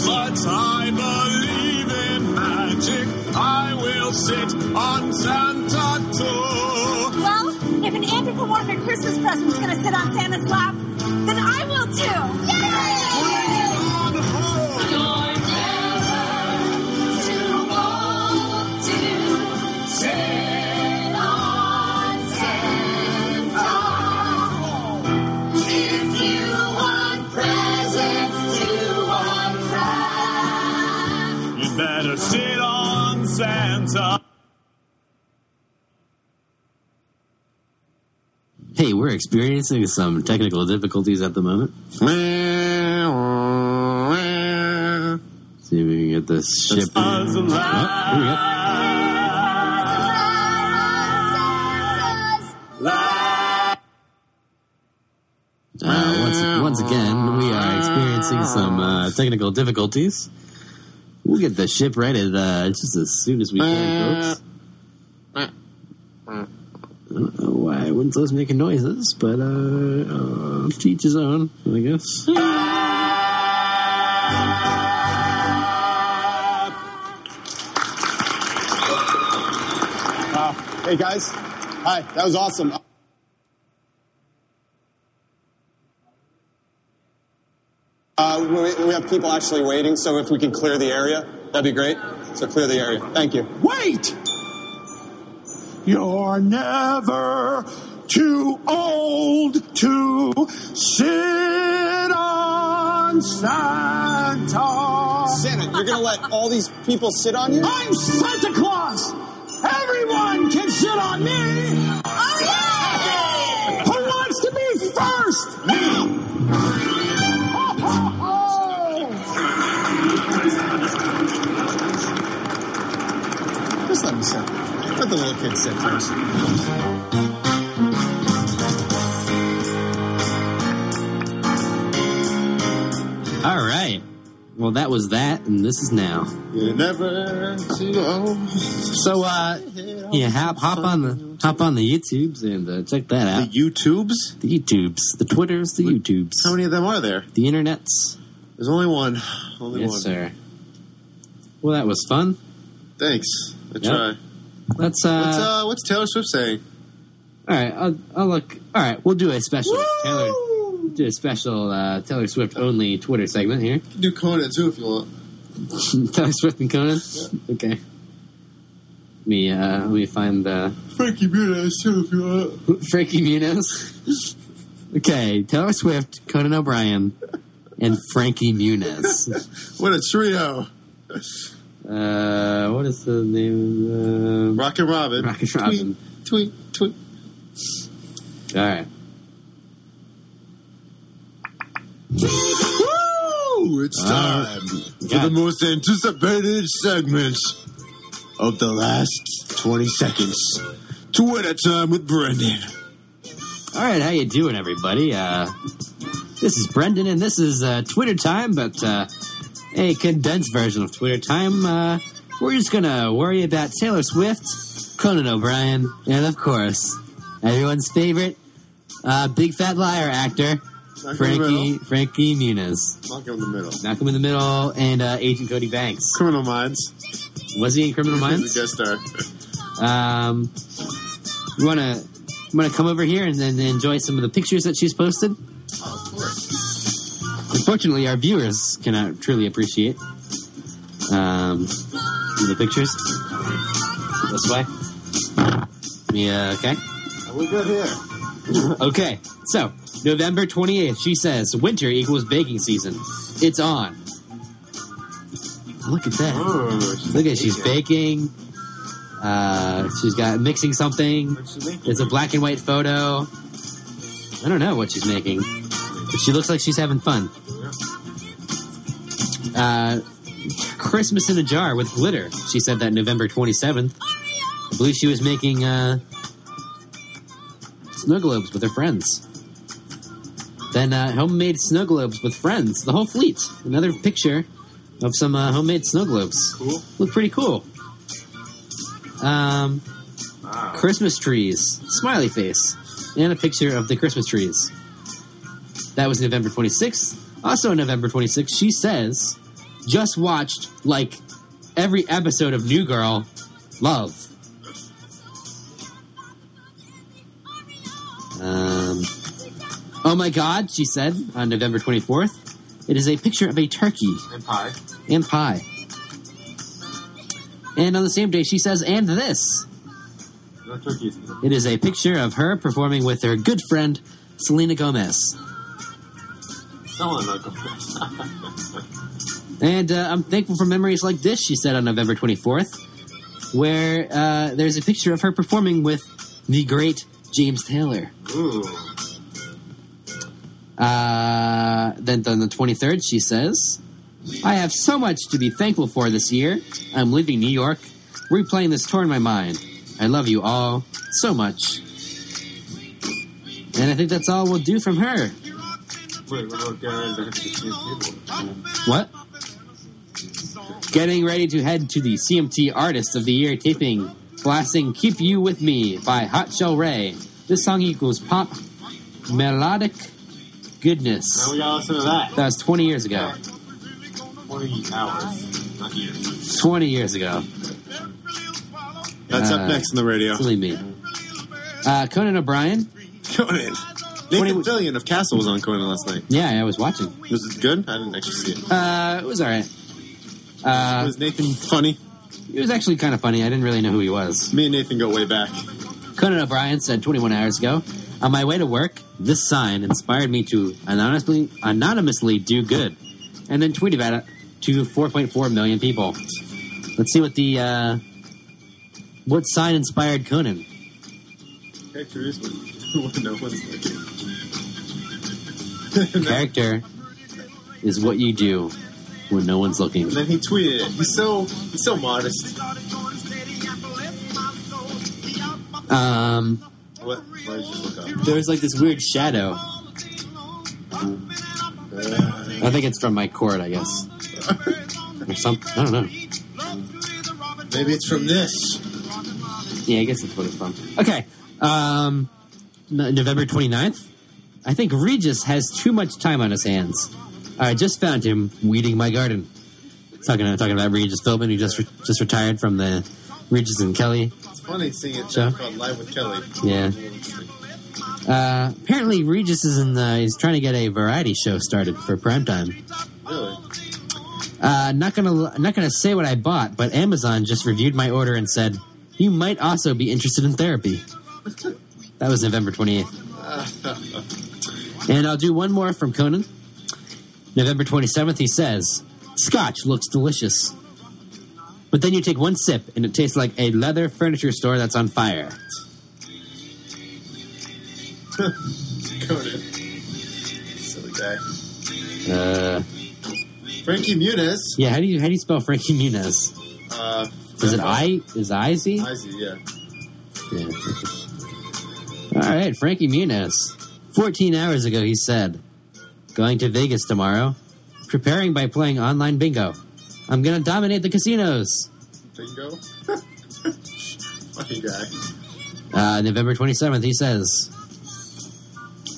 But I believe in magic. I will sit on Santa too. Well, if an anthropomorphic Christmas present's gonna sit on Santa's lap, then I will too. You Hey, we're experiencing some technical difficulties at the moment. See if we can get this ship. Oh, here we go. Uh, once, once again, we are experiencing some uh, technical difficulties. We'll get the ship righted uh, just as soon as we can, folks. I don't know why it wouldn't those us making noises, but uh, uh, to each his own, I guess. Hey guys, hi, that was awesome. Uh, we, we have people actually waiting, so if we can clear the area, that'd be great. So clear the area. Thank you. Wait! You're never too old to sit on Santa. Santa, you're gonna let all these people sit on you? I'm Santa Claus! Everyone can sit on me! Oh, yeah! Who wants to be first? Me! Just let them sit. The little kids first. All right. Well, that was that, and this is now. You're never too old. So, uh, yeah, hop, hop on the hop on the YouTubes and uh, check that out. The. YouTubes? The YouTubes, the Twitters, the YouTubes, How many of them are there? the Internets. There's only one. Only Yes, one. sir. Well, that was fun. Thanks. I Yep. try. Let's uh, What's uh what's Taylor Swift saying? all right. I'll, I'll look. All right, we'll do a special Taylor. Do a special uh, Taylor Swift only Twitter segment here. You can do Conan too if you want. Taylor Swift and Conan. Okay. Let me uh, let me find uh, Frankie Muniz too if you want. Frankie Muniz. okay, Taylor Swift, Conan O'Brien, and Frankie Muniz. What a trio. Uh, what is the name? Uh, Rockin' Robin. Rockin' Robin. Tweet, tweet, tweet. all right. Woo! It's Uh, time for yeah. the most anticipated segment of the last 20 seconds. Twitter time with Brendan. All right, how you doing, everybody? Uh, this is Brendan, and this is uh, Twitter time, but uh, a condensed version of Twitter time. Uh, we're just gonna worry about Taylor Swift, Conan O'Brien, and of course, everyone's favorite uh, big fat liar actor, Knock him in the Frankie. Frankie Muniz. Knock him in the middle. Knock him in the middle, and uh, Agent Cody Banks. Criminal Minds. Was he in Criminal Minds? a guest star. Um, you wanna you wanna come over here and then enjoy some of the pictures that she's posted? Unfortunately, our viewers cannot truly appreciate um, the pictures. This way. Yeah. Okay. We're good here. Okay. So November twenty eighth, she says winter equals baking season. It's on. Look at that. Oh, Look at she's baking. Uh, she's got mixing something. It's a black and white photo. I don't know what she's making, but she looks like she's having fun. Uh, Christmas in a jar with glitter. She said that November 27th. I believe she was making uh, snow globes with her friends. Then uh, homemade snow globes with friends. The whole fleet. Another picture of some uh, homemade snow globes. Cool. Look pretty cool. Um, Wow. Christmas trees, smiley face, and a picture of the Christmas trees. That was November 26th. Also, November 26th, she says, just watched like every episode of New Girl, Love. Um, oh my God, she said on November 24th, it is a picture of a turkey And pie. and pie. And on the same day, she says, and this. No turkeys. It is a picture of her performing with her good friend, Selena Gomez. Someone like And uh, I'm thankful for memories like this, she said on November 24th, where uh, there's a picture of her performing with the great James Taylor. Ooh. Uh, then on the 23rd, she says, I have so much to be thankful for this year. I'm leaving New York, replaying this tour in my mind. I love you all so much. And I think that's all we'll do from her. Wait, what getting ready to head to the CMT? What? Getting ready to head to the CMT Artist of the Year taping, blasting Keep You With Me by Hot Chelle Rae. This song equals pop melodic goodness. Now we gotta listen to that. That was 20 years ago. 20 hours, not years. 20 years ago. That's Uh, up next on the radio. Believe me. Uh, Conan O'Brien. Conan. Twenty- Fillion of Castle was on Conan last night. Yeah, I was watching. Was it good? I didn't actually see it. Uh, it was alright. Uh, was Nathan funny? it was actually kind of funny. I didn't really know who he was. Me and Nathan go way back. Conan O'Brien said 21 hours ago, on my way to work, this sign inspired me to anonymously, anonymously do good, and then tweet about it to 4.4 million people. Let's see what the uh, what sign inspired Conan. Character when no one's looking. Character is what you do when no one's looking. And then he tweeted it. He's so he's so modest. Um, What? Why did you look up? there's like this weird shadow. I think it's from my cord, I guess, or something. I don't know. Maybe it's from this. Yeah, I guess that's what it's from. Okay. Um, no- November 29th. I think Regis has too much time on his hands. I just found him weeding my garden. Talking, talking about Regis Philbin, who just re- just retired from the Regis and Kelly. It's funny seeing it called Live with Kelly. Yeah. Uh, apparently, Regis is in the. He's trying to get a variety show started for primetime. Really? Uh, not gonna not gonna say what I bought, but Amazon just reviewed my order and said you might also be interested in therapy. That was November twenty eighth. and I'll do one more from Conan. November twenty seventh. He says, "Scotch looks delicious." But then you take one sip and it tastes like a leather furniture store that's on fire. Conan. Silly guy. Uh, Frankie Muniz. yeah, how do you how do you spell Frankie Muniz? Uh, Is it I? Is Izzy? Izzy, yeah. Yeah. All right, Frankie Muniz. 14 hours ago, he said, Going to Vegas tomorrow. Preparing by playing online bingo. I'm going to dominate the casinos. Bingo. Funny guy. Uh, November 27th, he says,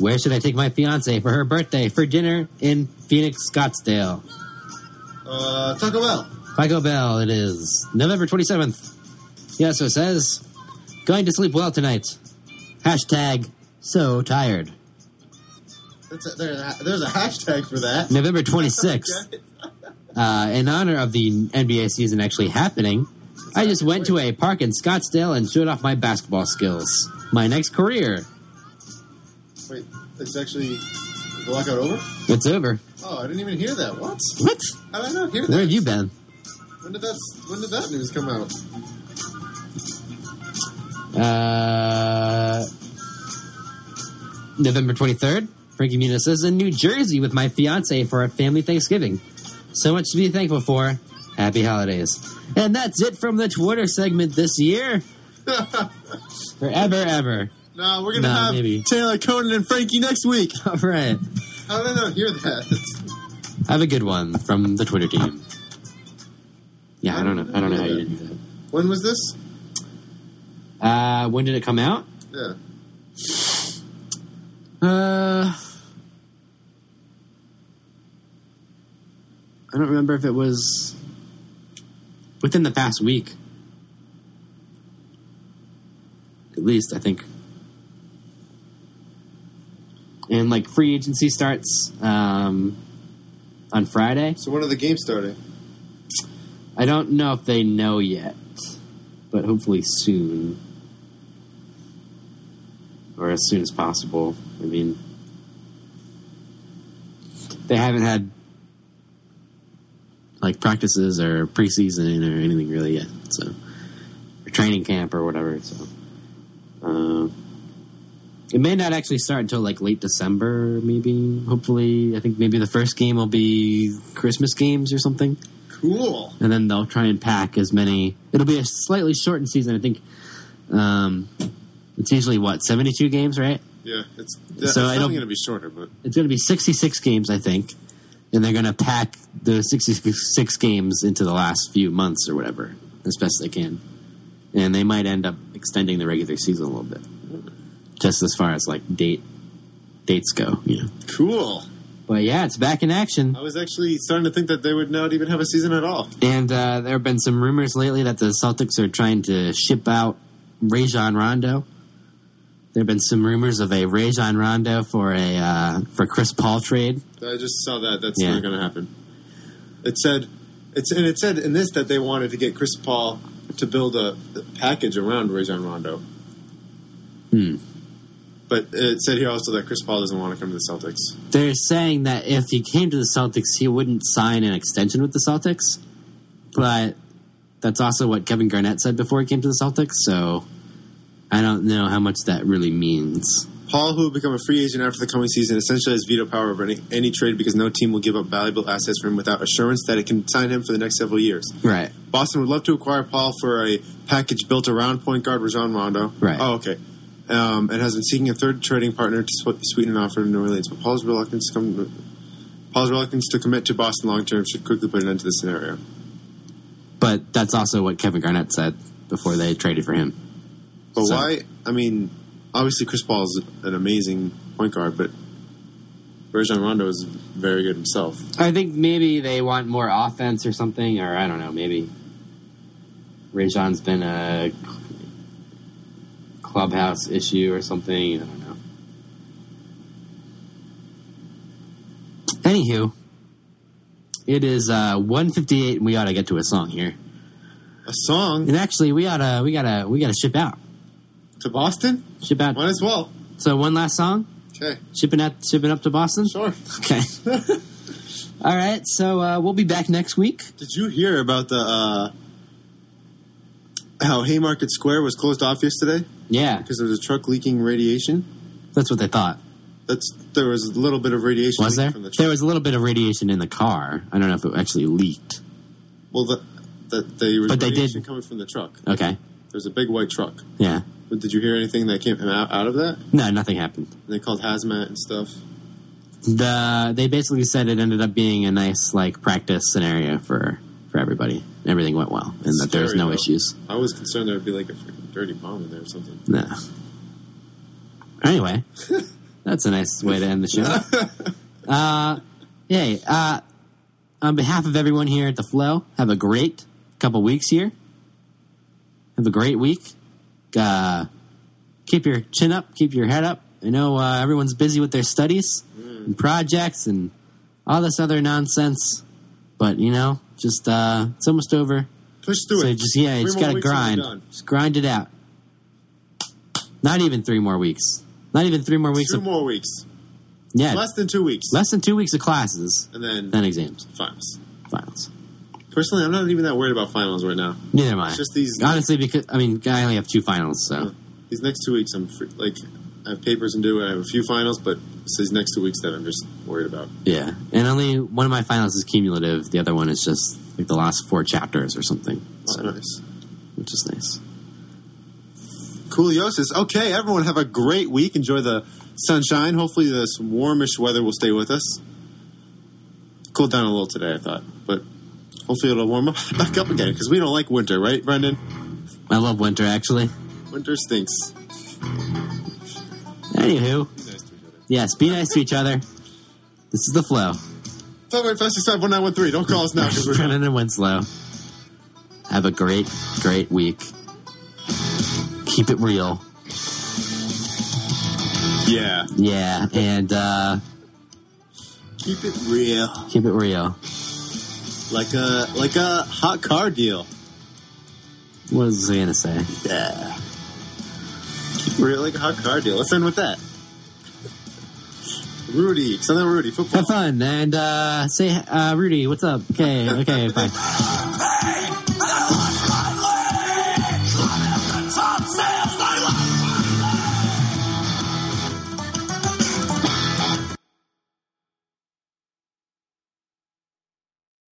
Where should I take my fiance for her birthday for dinner in Phoenix, Scottsdale? Uh, Taco Bell. Taco Bell, it is. November 27th. He also says, Going to sleep well tonight. Hashtag so tired. That's a, there's a hashtag for that. November 26th. Uh, in honor of the NBA season actually happening, I just went to a park in Scottsdale and showed off my basketball skills. My next career. Wait, it's actually the lockout over? It's over. Oh, I didn't even hear that. What? What? How did I not hear that? Where have you been? When did that When did that news come out? Uh, November 23rd, Frankie Muniz says in New Jersey with my fiance for a family Thanksgiving. So much to be thankful for. Happy holidays. And that's it from the Twitter segment this year. Forever, ever. no, we're gonna No, have maybe. Taylor Conan and Frankie next week. All right. How did I not hear that? Have a good one from the Twitter team. Yeah, I don't know. I don't know how you did that. When was this? Uh, when did it come out? Yeah. Uh, I don't remember if it was within the past week. At least, I think. And like free agency starts um, on Friday. So when are the games starting? I don't know if they know yet, but hopefully soon. Or as soon as possible. I mean, they haven't had like practices or preseason or anything really yet. So, or training camp or whatever. So, uh, it may not actually start until like late December, maybe. Hopefully, I think maybe the first game will be Christmas games or something Cool. and then they'll try and pack as many. It'll be a slightly shortened season. I think um, it's usually what seventy-two games, right? Yeah, it's, So it's I definitely don't- going to be shorter, but It's going to be sixty-six games, I think, and they're going to pack the sixty-six games into the last few months or whatever as best they can, and they might end up extending the regular season a little bit, just as far as like date dates go. You know, cool. but yeah, it's back in action. I was actually starting to think that they would not even have a season at all. And uh, there have been some rumors lately that the Celtics are trying to ship out Rajon Rondo. There have been some rumors of a Rajon Rondo for a uh, for Chris Paul trade. I just saw that. That's Yeah. not going to happen. It said, it's and it said in this that they wanted to get Chris Paul to build a package around Rajon Rondo. Hmm. But it said here also that Chris Paul doesn't want to come to the Celtics. They're saying that if he came to the Celtics, he wouldn't sign an extension with the Celtics. But that's also what Kevin Garnett said before he came to the Celtics. So I don't know how much that really means. Paul, who will become a free agent after the coming season, essentially has veto power over any, any trade because no team will give up valuable assets for him without assurance that it can sign him for the next several years. Right. Boston would love to acquire Paul for a package built around point guard Rajon Rondo. Right. Oh, okay. Um, and has been seeking a third trading partner to swe- sweeten an offer to New Orleans. But Paul's reluctance to come, Paul's reluctance to commit to Boston long term should quickly put an end to this scenario. But that's also what Kevin Garnett said before they traded for him. But So- why? I mean, obviously Chris Paul is an amazing point guard, but Rajon Rondo is very good himself. I think maybe they want more offense or something, or I don't know. Maybe Rajon's been a clubhouse issue or something. I don't know. Anywho, it is uh, one fifty eight, and we ought to get to a song here. A song And actually, we oughta we gotta we gotta ship out, to Boston? ship out. Might as well. So one last song, Okay, shipping out shipping up to Boston. sure. Okay. All right. So uh, we'll be back next week. Did you hear about the uh, how Haymarket Square was closed off yesterday Yeah, because there was a truck leaking radiation? that's what they thought. That's there was a little bit of radiation. Was there? From the truck. There was a little bit of radiation in the car. I don't know if it actually leaked. Well, the, that they was But they did- coming from the truck. Okay. There's a big white truck. Yeah. But did you hear anything that came out, out of that? No, nothing happened. They called hazmat and stuff. The they basically said it ended up being a nice like practice scenario for for everybody. Everything went well, and that there was no though. issues. I was concerned there would be like a freaking dirty bomb in there or something. No. Anyway, that's a nice way to end the show. Uh, yay. Uh, on behalf of everyone here at the Flow, have a great couple weeks here. Have a great week. Uh, keep your chin up, keep your head up. I know uh, everyone's busy with their studies and projects and all this other nonsense, but you know, just uh, it's almost over. Push through So it. just yeah, you just gotta grind. Just grind it out. Not even three more weeks. Not even three more weeks. Two of, more weeks. yeah, Less than two weeks. less than two weeks of classes, And then then exams, finals. finals. Personally, I'm not even that worried about finals right now. Neither am I. It's just these- honestly because I mean I only have two finals, so These next two weeks, I'm free, like I have papers and do. I have a few finals, but it's these next two weeks that I'm just worried about. yeah. And only one of my finals is cumulative. The other one is just like the last four chapters or something, Oh, so, nice. which is nice. Cooliosis. Okay, everyone have a great week. Enjoy the sunshine. Hopefully, this warmish weather will stay with us. Cooled down a little today, I thought, but hopefully it'll warm up back up again because we don't like winter, right, Brendan? I love winter actually. Winter stinks. Anywho, yes, be nice to each other. This is the flow. Tell me, five one nine one three. Don't call us now because we're Brendan and Winslow. Have a great, great week. Keep it real. yeah. Yeah, and uh, Keep it real, keep it real like a like a hot car deal. What is Santa say? Yeah, we're like a hot car deal. Let's end with that. Rudy, Southern Rudy football. Have fun and uh, say uh, Rudy, what's up? Okay, okay, bye. Hey,